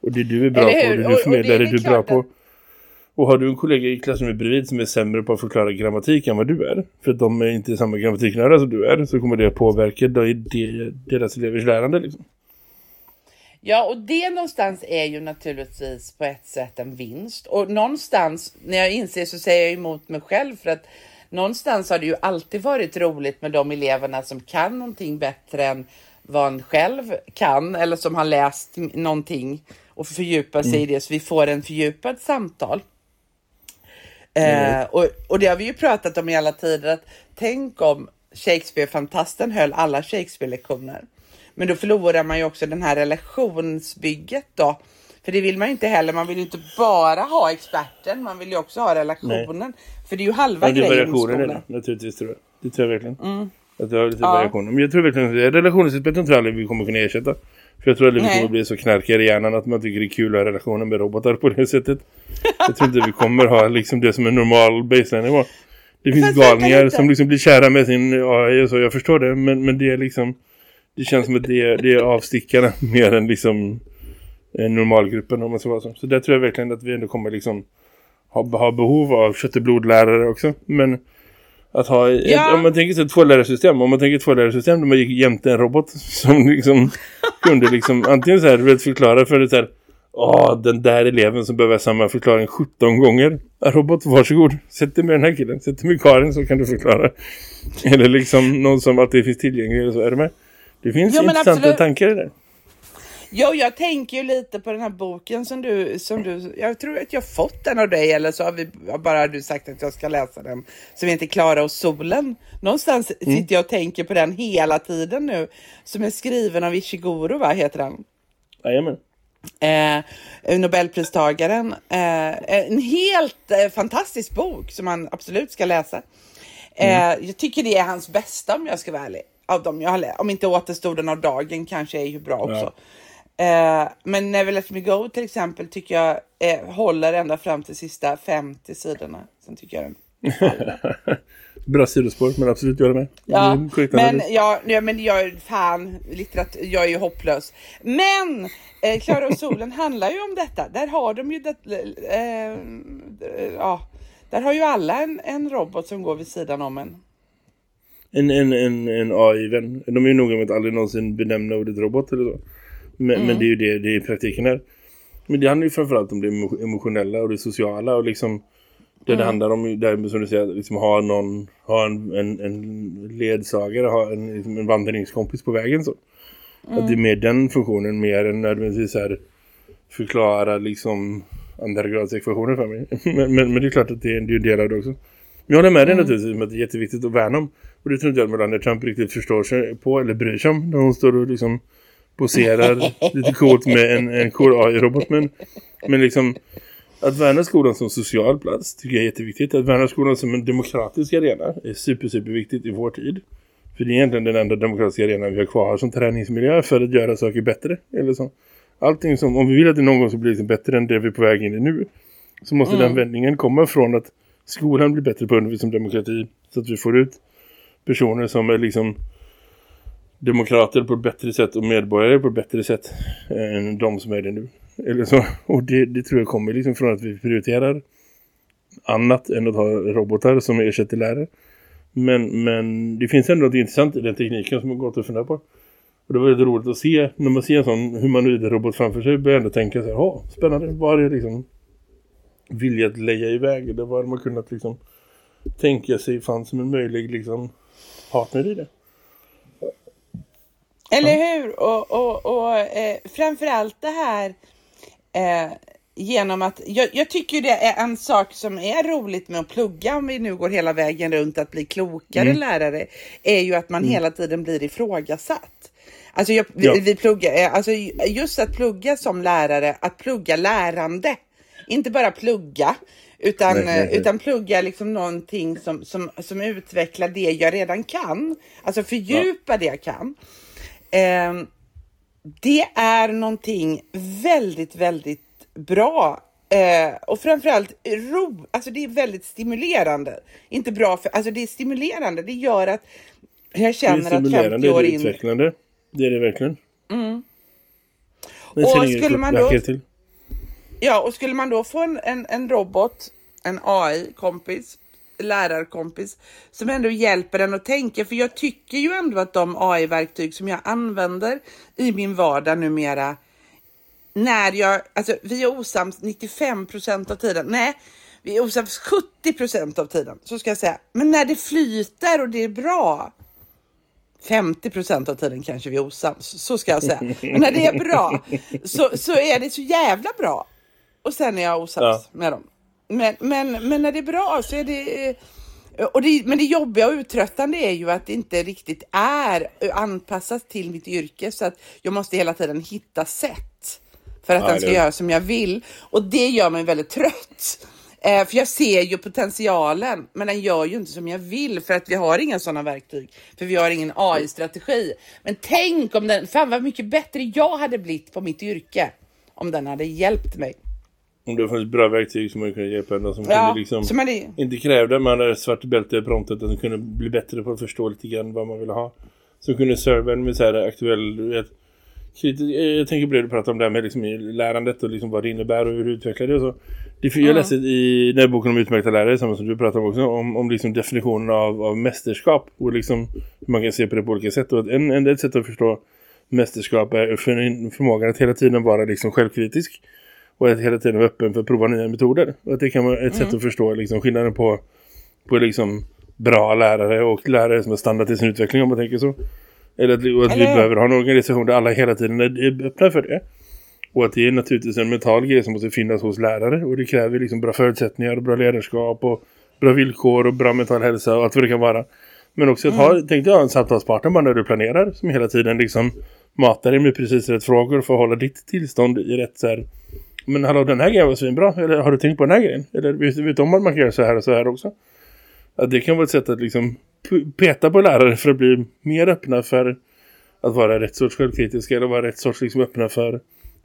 Och det du är bra på, det du förmedlar, det, det du är bra på. Att... Och har du en kollega i klassrummet bredvid som är sämre på att förklara grammatik än vad du är, för att de är inte samma grammatiknöra som du är, så kommer det påverka deras elevers lärande liksom. Ja, och det någonstans är ju naturligtvis på ett sätt en vinst. Och någonstans, när jag inser så säger jag emot mig själv för att någonstans har det ju alltid varit roligt med de eleverna som kan någonting bättre än vad en själv kan eller som har läst någonting och fördjupar sig mm. i det så vi får en fördjupad samtal. Mm. Eh, och, och det har vi ju pratat om i alla tider att tänk om Shakespeare-fantasten höll alla Shakespeare-lektioner. Men då förlorar man ju också den här relationsbygget då för det vill man ju inte heller. Man vill ju inte bara ha experten. Man vill ju också ha relationen. Nej. För det är ju halva ja, det är grejen med skolan. Naturligtvis tror jag. Det tror jag verkligen. Mm. Att det har lite ja. variationer. Men jag tror verkligen att relationsexperten tror jag aldrig vi kommer kunna ersätta. För jag tror att vi kommer bli så knarkare i hjärnan att man tycker det är kul att ha relationer med robotar på det sättet. Jag tror inte vi kommer ha liksom det som en normal baseline-nivå. Det finns galningar som liksom blir kära med sin AI och så, jag förstår det. Men, men det är liksom, det känns som att det är, det är avstickarna mer än liksom Eh, normalgruppen om man ska vara så. Så där tror jag verkligen att vi ändå kommer liksom ha, ha behov av kött och blodlärare också. Men att ha, ja. ett, om man tänker sig ett tvålärarsystem, om man tänker ett tvålärarsystem där man gick jämte en robot som liksom kunde liksom antingen så här förklara för det så här Åh, den där eleven som behöver samma förklaring 17 gånger. Robot, varsågod. Sätt dig med den här killen. Sätt dig med Karin så kan du förklara. Eller liksom någon som alltid finns tillgänglig. Så är det med. Det finns ja, intressanta tankar i det. Jo, jag tänker ju lite på den här boken som du, som du, jag tror att jag fått den av dig eller så har vi bara du sagt att jag ska läsa den. Som heter Klara och solen. Någonstans mm. sitter jag och tänker på den hela tiden nu. Som är skriven av Ishiguro, va, heter den? Jajamän. Eh, Nobelpristagaren. Eh, en helt eh, fantastisk bok som man absolut ska läsa. Eh, mm. Jag tycker det är hans bästa om jag ska vara ärlig. Av dem jag har läst. Om inte återstoden av dagen kanske är ju bra också. Ja. Eh, men Never Let Me Go till exempel tycker jag eh, håller ända fram till sista 50 sidorna. Sen tycker jag den Bra sidospår, men absolut gör det med. Ja, men, ja, ja, men jag är fan, litterat, jag är ju hopplös. Men eh, Klara och solen handlar ju om detta. Där har de ju det, eh, eh, ja, där har ju alla en, en robot som går vid sidan om en. En, en, en, en AI-vän. De är ju noga med att aldrig någonsin benämna ordet robot eller så. Men, Mm. men det är ju det, det är i praktiken här. Men det handlar ju framförallt om det emo- emotionella och det sociala och liksom det Mm. det handlar om där som du säger liksom ha någon ha en, en, en ledsagare, ha en, liksom en vandringskompis på vägen så. Att det är mer den funktionen mer än nödvändigtvis så här förklara liksom andra gradsekvationer för mig. men, men, men det är klart att det är, det är en del av det också. Men jag håller med dig naturligtvis om att det är jätteviktigt att värna om. Och det tror inte jag Melania Trump riktigt förstår sig på eller bryr sig om. När hon står och liksom poserar lite coolt med en, en cool AI-robot. Men, men liksom att värna skolan som social plats tycker jag är jätteviktigt. Att värna skolan som en demokratisk arena är super, super viktigt i vår tid. För det är egentligen den enda demokratiska arenan vi har kvar som träningsmiljö för att göra saker bättre. Eller så. Allting som, om vi vill att det någon gång ska bli liksom bättre än det vi är på väg in i nu. Så måste den vändningen komma från att skolan blir bättre på undervisning som demokrati. Så att vi får ut personer som är liksom demokrater på ett bättre sätt och medborgare på ett bättre sätt än de som är det nu. Eller så. Och det, det tror jag kommer liksom från att vi prioriterar annat än att ha robotar som ersätter lärare. Men, men det finns ändå något intressant i den tekniken som har gått att fundera på. Och det var väldigt roligt att se, när man ser en sån humanoid robot framför sig, börjar ändå tänka så här, "Ja, spännande, vad är det liksom vilja att leja iväg? Eller vad man kunnat liksom tänka sig fanns som en möjlig liksom partner i det? Eller hur? Och, och, och eh, framförallt det här eh, genom att jag, jag tycker det är en sak som är roligt med att plugga om vi nu går hela vägen runt att bli klokare lärare är ju att man hela tiden blir ifrågasatt. Alltså, jag, vi, Ja. vi pluggar, eh, alltså just att plugga som lärare, att plugga lärande. Inte bara plugga, utan, Nej, nej, nej. eh, utan plugga liksom någonting som, som, som utvecklar det jag redan kan. Alltså fördjupa det jag kan. Ehm, det är någonting väldigt, väldigt bra. Eh, och framförallt ro, alltså det är väldigt stimulerande. Inte bra för, alltså det är stimulerande. Det gör att jag känner att 50 stimulerande, år det är in. utvecklande. Det är det verkligen. Men Och skulle man då-. Ja, och skulle man då få en, en, en robot, en AI-kompis, lärarkompis, som ändå hjälper den att tänka, för jag tycker ju ändå att de AI-verktyg som jag använder i min vardag numera, när jag, alltså vi är osams 95 procent av tiden, nej, vi är osams 70 procent av tiden, så ska jag säga, men när det flyter och det är bra, 50 procent av tiden kanske vi är osams, så ska jag säga. Men när det är bra så, så är det så jävla bra. Och sen är jag osams med dem. Men, men, men när det är bra så är det... eh, Och det, men det jobbiga och uttröttande är ju att det inte riktigt är anpassat till mitt yrke så att jag måste hela tiden hitta sätt för att Ja, den ska det- göra som jag vill. Och det gör mig väldigt trött. Eh, för jag ser ju potentialen, men den gör ju inte som jag vill för att vi har inga sådana verktyg. För vi har ingen AI-strategi. Men tänk om den, fan vad mycket bättre jag hade blivit på mitt yrke om den hade hjälpt mig. Om det fanns bra verktyg som man kunde hjälpa en som Ja, kunde liksom som det. inte krävde man hade svart bälte promptet att kunde bli bättre på att förstå lite grann vad man ville ha. Som kunde serva en med så här aktuell du vet, jag tänker på det du pratade om där med liksom lärandet och liksom vad det innebär och hur det utvecklar det och så. Det jag läste i den här boken om utmärkta lärare samma som du pratade om också om, om liksom definitionen av, av mästerskap och liksom hur man kan se på det på olika sätt och en, en ett sätt att förstå mästerskap är för, förmågan att hela tiden vara liksom självkritisk och att hela tiden vara öppen för att prova nya metoder. Och att det kan vara ett sätt att förstå liksom skillnaden på, på liksom bra lärare och lärare som är standard i sin utveckling om man tänker så. Eller att, att vi Eller- behöver ha en organisation där alla hela tiden är öppna för det. Och att det är naturligtvis en mental grej som måste finnas hos lärare. Och det kräver liksom bra förutsättningar och bra ledarskap och bra villkor och bra mental hälsa och allt vad det kan vara. Men också att ha, tänkte jag, en samtalspartner bara när du planerar som hela tiden liksom matar dig med precis rätt frågor för att hålla ditt tillstånd i rätt så här men hallå, den här grejen var svinbra. Eller har du tänkt på den här grejen? Eller vet du om att man kan göra så här och så här också? Att det kan vara ett sätt att liksom peta på lärare för att bli mer öppna för att vara rätt sorts självkritiska eller vara rätt sorts liksom öppna för,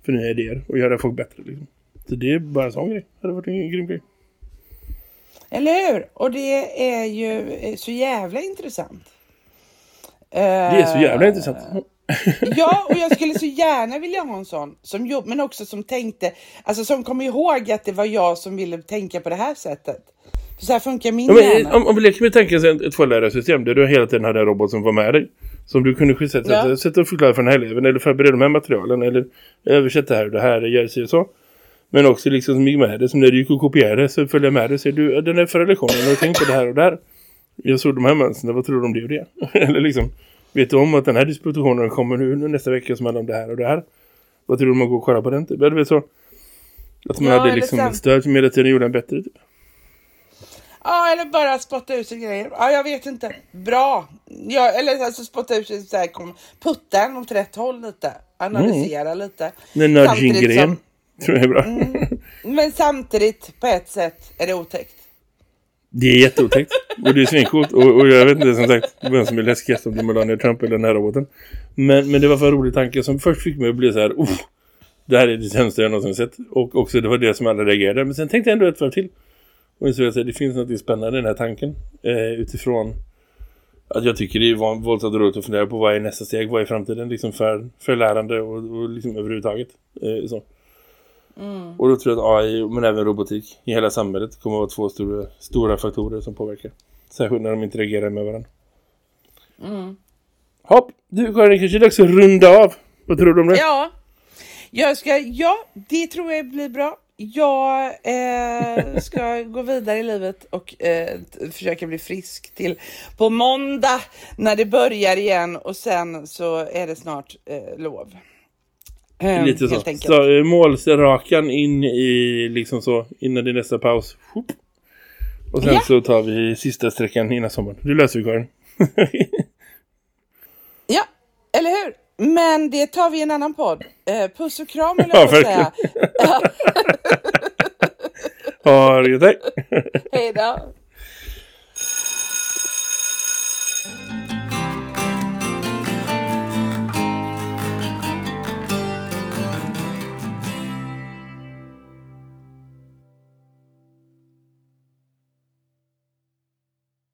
för nya idéer och göra folk bättre. Liksom. Så det är bara en sån grej. Det hade varit en grym grej. Eller hur? Och det är ju eh, så jävla intressant. Det är så jävla intressant. Ja, och jag skulle så gärna vilja ha en sån som jobb, men också som tänkte, alltså som kom ihåg att det var jag som ville tänka på det här sättet. För så här funkar min Ja, men, hjärna. om, om vi leker med tanken sig ett, ett tvålärarsystem där du hela tiden hade en robot som var med dig. Som du kunde sätta, Ja. sätta och förklara för den här eleven eller förbereda de här materialen eller översätta det här och det här, gör sig och så. Men också liksom som gick med det, som när du gick och kopierade så följde jag med dig. Så du, den här förra lektionen, har du tänkt på det här och det här? Jag såg de här mönstren, vad tror du om det och det? eller liksom, vet du om att den här dispositionen kommer nu nästa vecka som handlar om det här och det här? Vad tror du om man går och kollar på den? Typ? Eller vet så, att man Ja, hade liksom sen- stöd som hela tiden gjorde en bättre. Typ. Ja, eller bara spotta ut sig grejer. Ja, jag vet inte. Bra. Ja, eller alltså spotta ut sig så här, kom, putta den åt rätt håll lite. Analysera lite. Den nudging-grejen som- tror jag är bra. Men samtidigt, på ett sätt, är det otäckt. Det är jätteotäckt. Och det är svincoolt. Och, och jag vet inte som sagt vem som är läskigast om det är Melania Trump eller den här roboten. Men, men det var för en rolig tanke som först fick mig att bli så här. Oh, det här är det sämsta jag någonsin sett. Och också det var det som alla reagerade. Men sen tänkte jag ändå ett varv till. Och insåg att det finns något spännande i den här tanken. Eh, utifrån att jag tycker det är våldsamt roligt att fundera på vad är nästa steg. Vad är framtiden liksom för, för lärande och, och liksom överhuvudtaget. Eh, så. Och då tror jag att AI, men även robotik i hela samhället kommer att vara två stora, stora faktorer som påverkar. Särskilt när de interagerar med varandra. Hopp, du Karin, kanske är dags att runda av. Vad tror du om det? Ja, jag ska, ja, det tror jag blir bra. Jag eh, ska gå vidare i livet och eh, försöka bli frisk till på måndag när det börjar igen och sen så är det snart eh, lov. Eh, Lite så. Så eh, målsrakan in i liksom så innan det är nästa paus. Och sen Ja. så tar vi sista sträckan innan sommaren. Du löser vi Karin. Ja, eller hur? Men det tar vi i en annan podd. Eh, puss och kram Ja, jag säga. ha det. Hej då.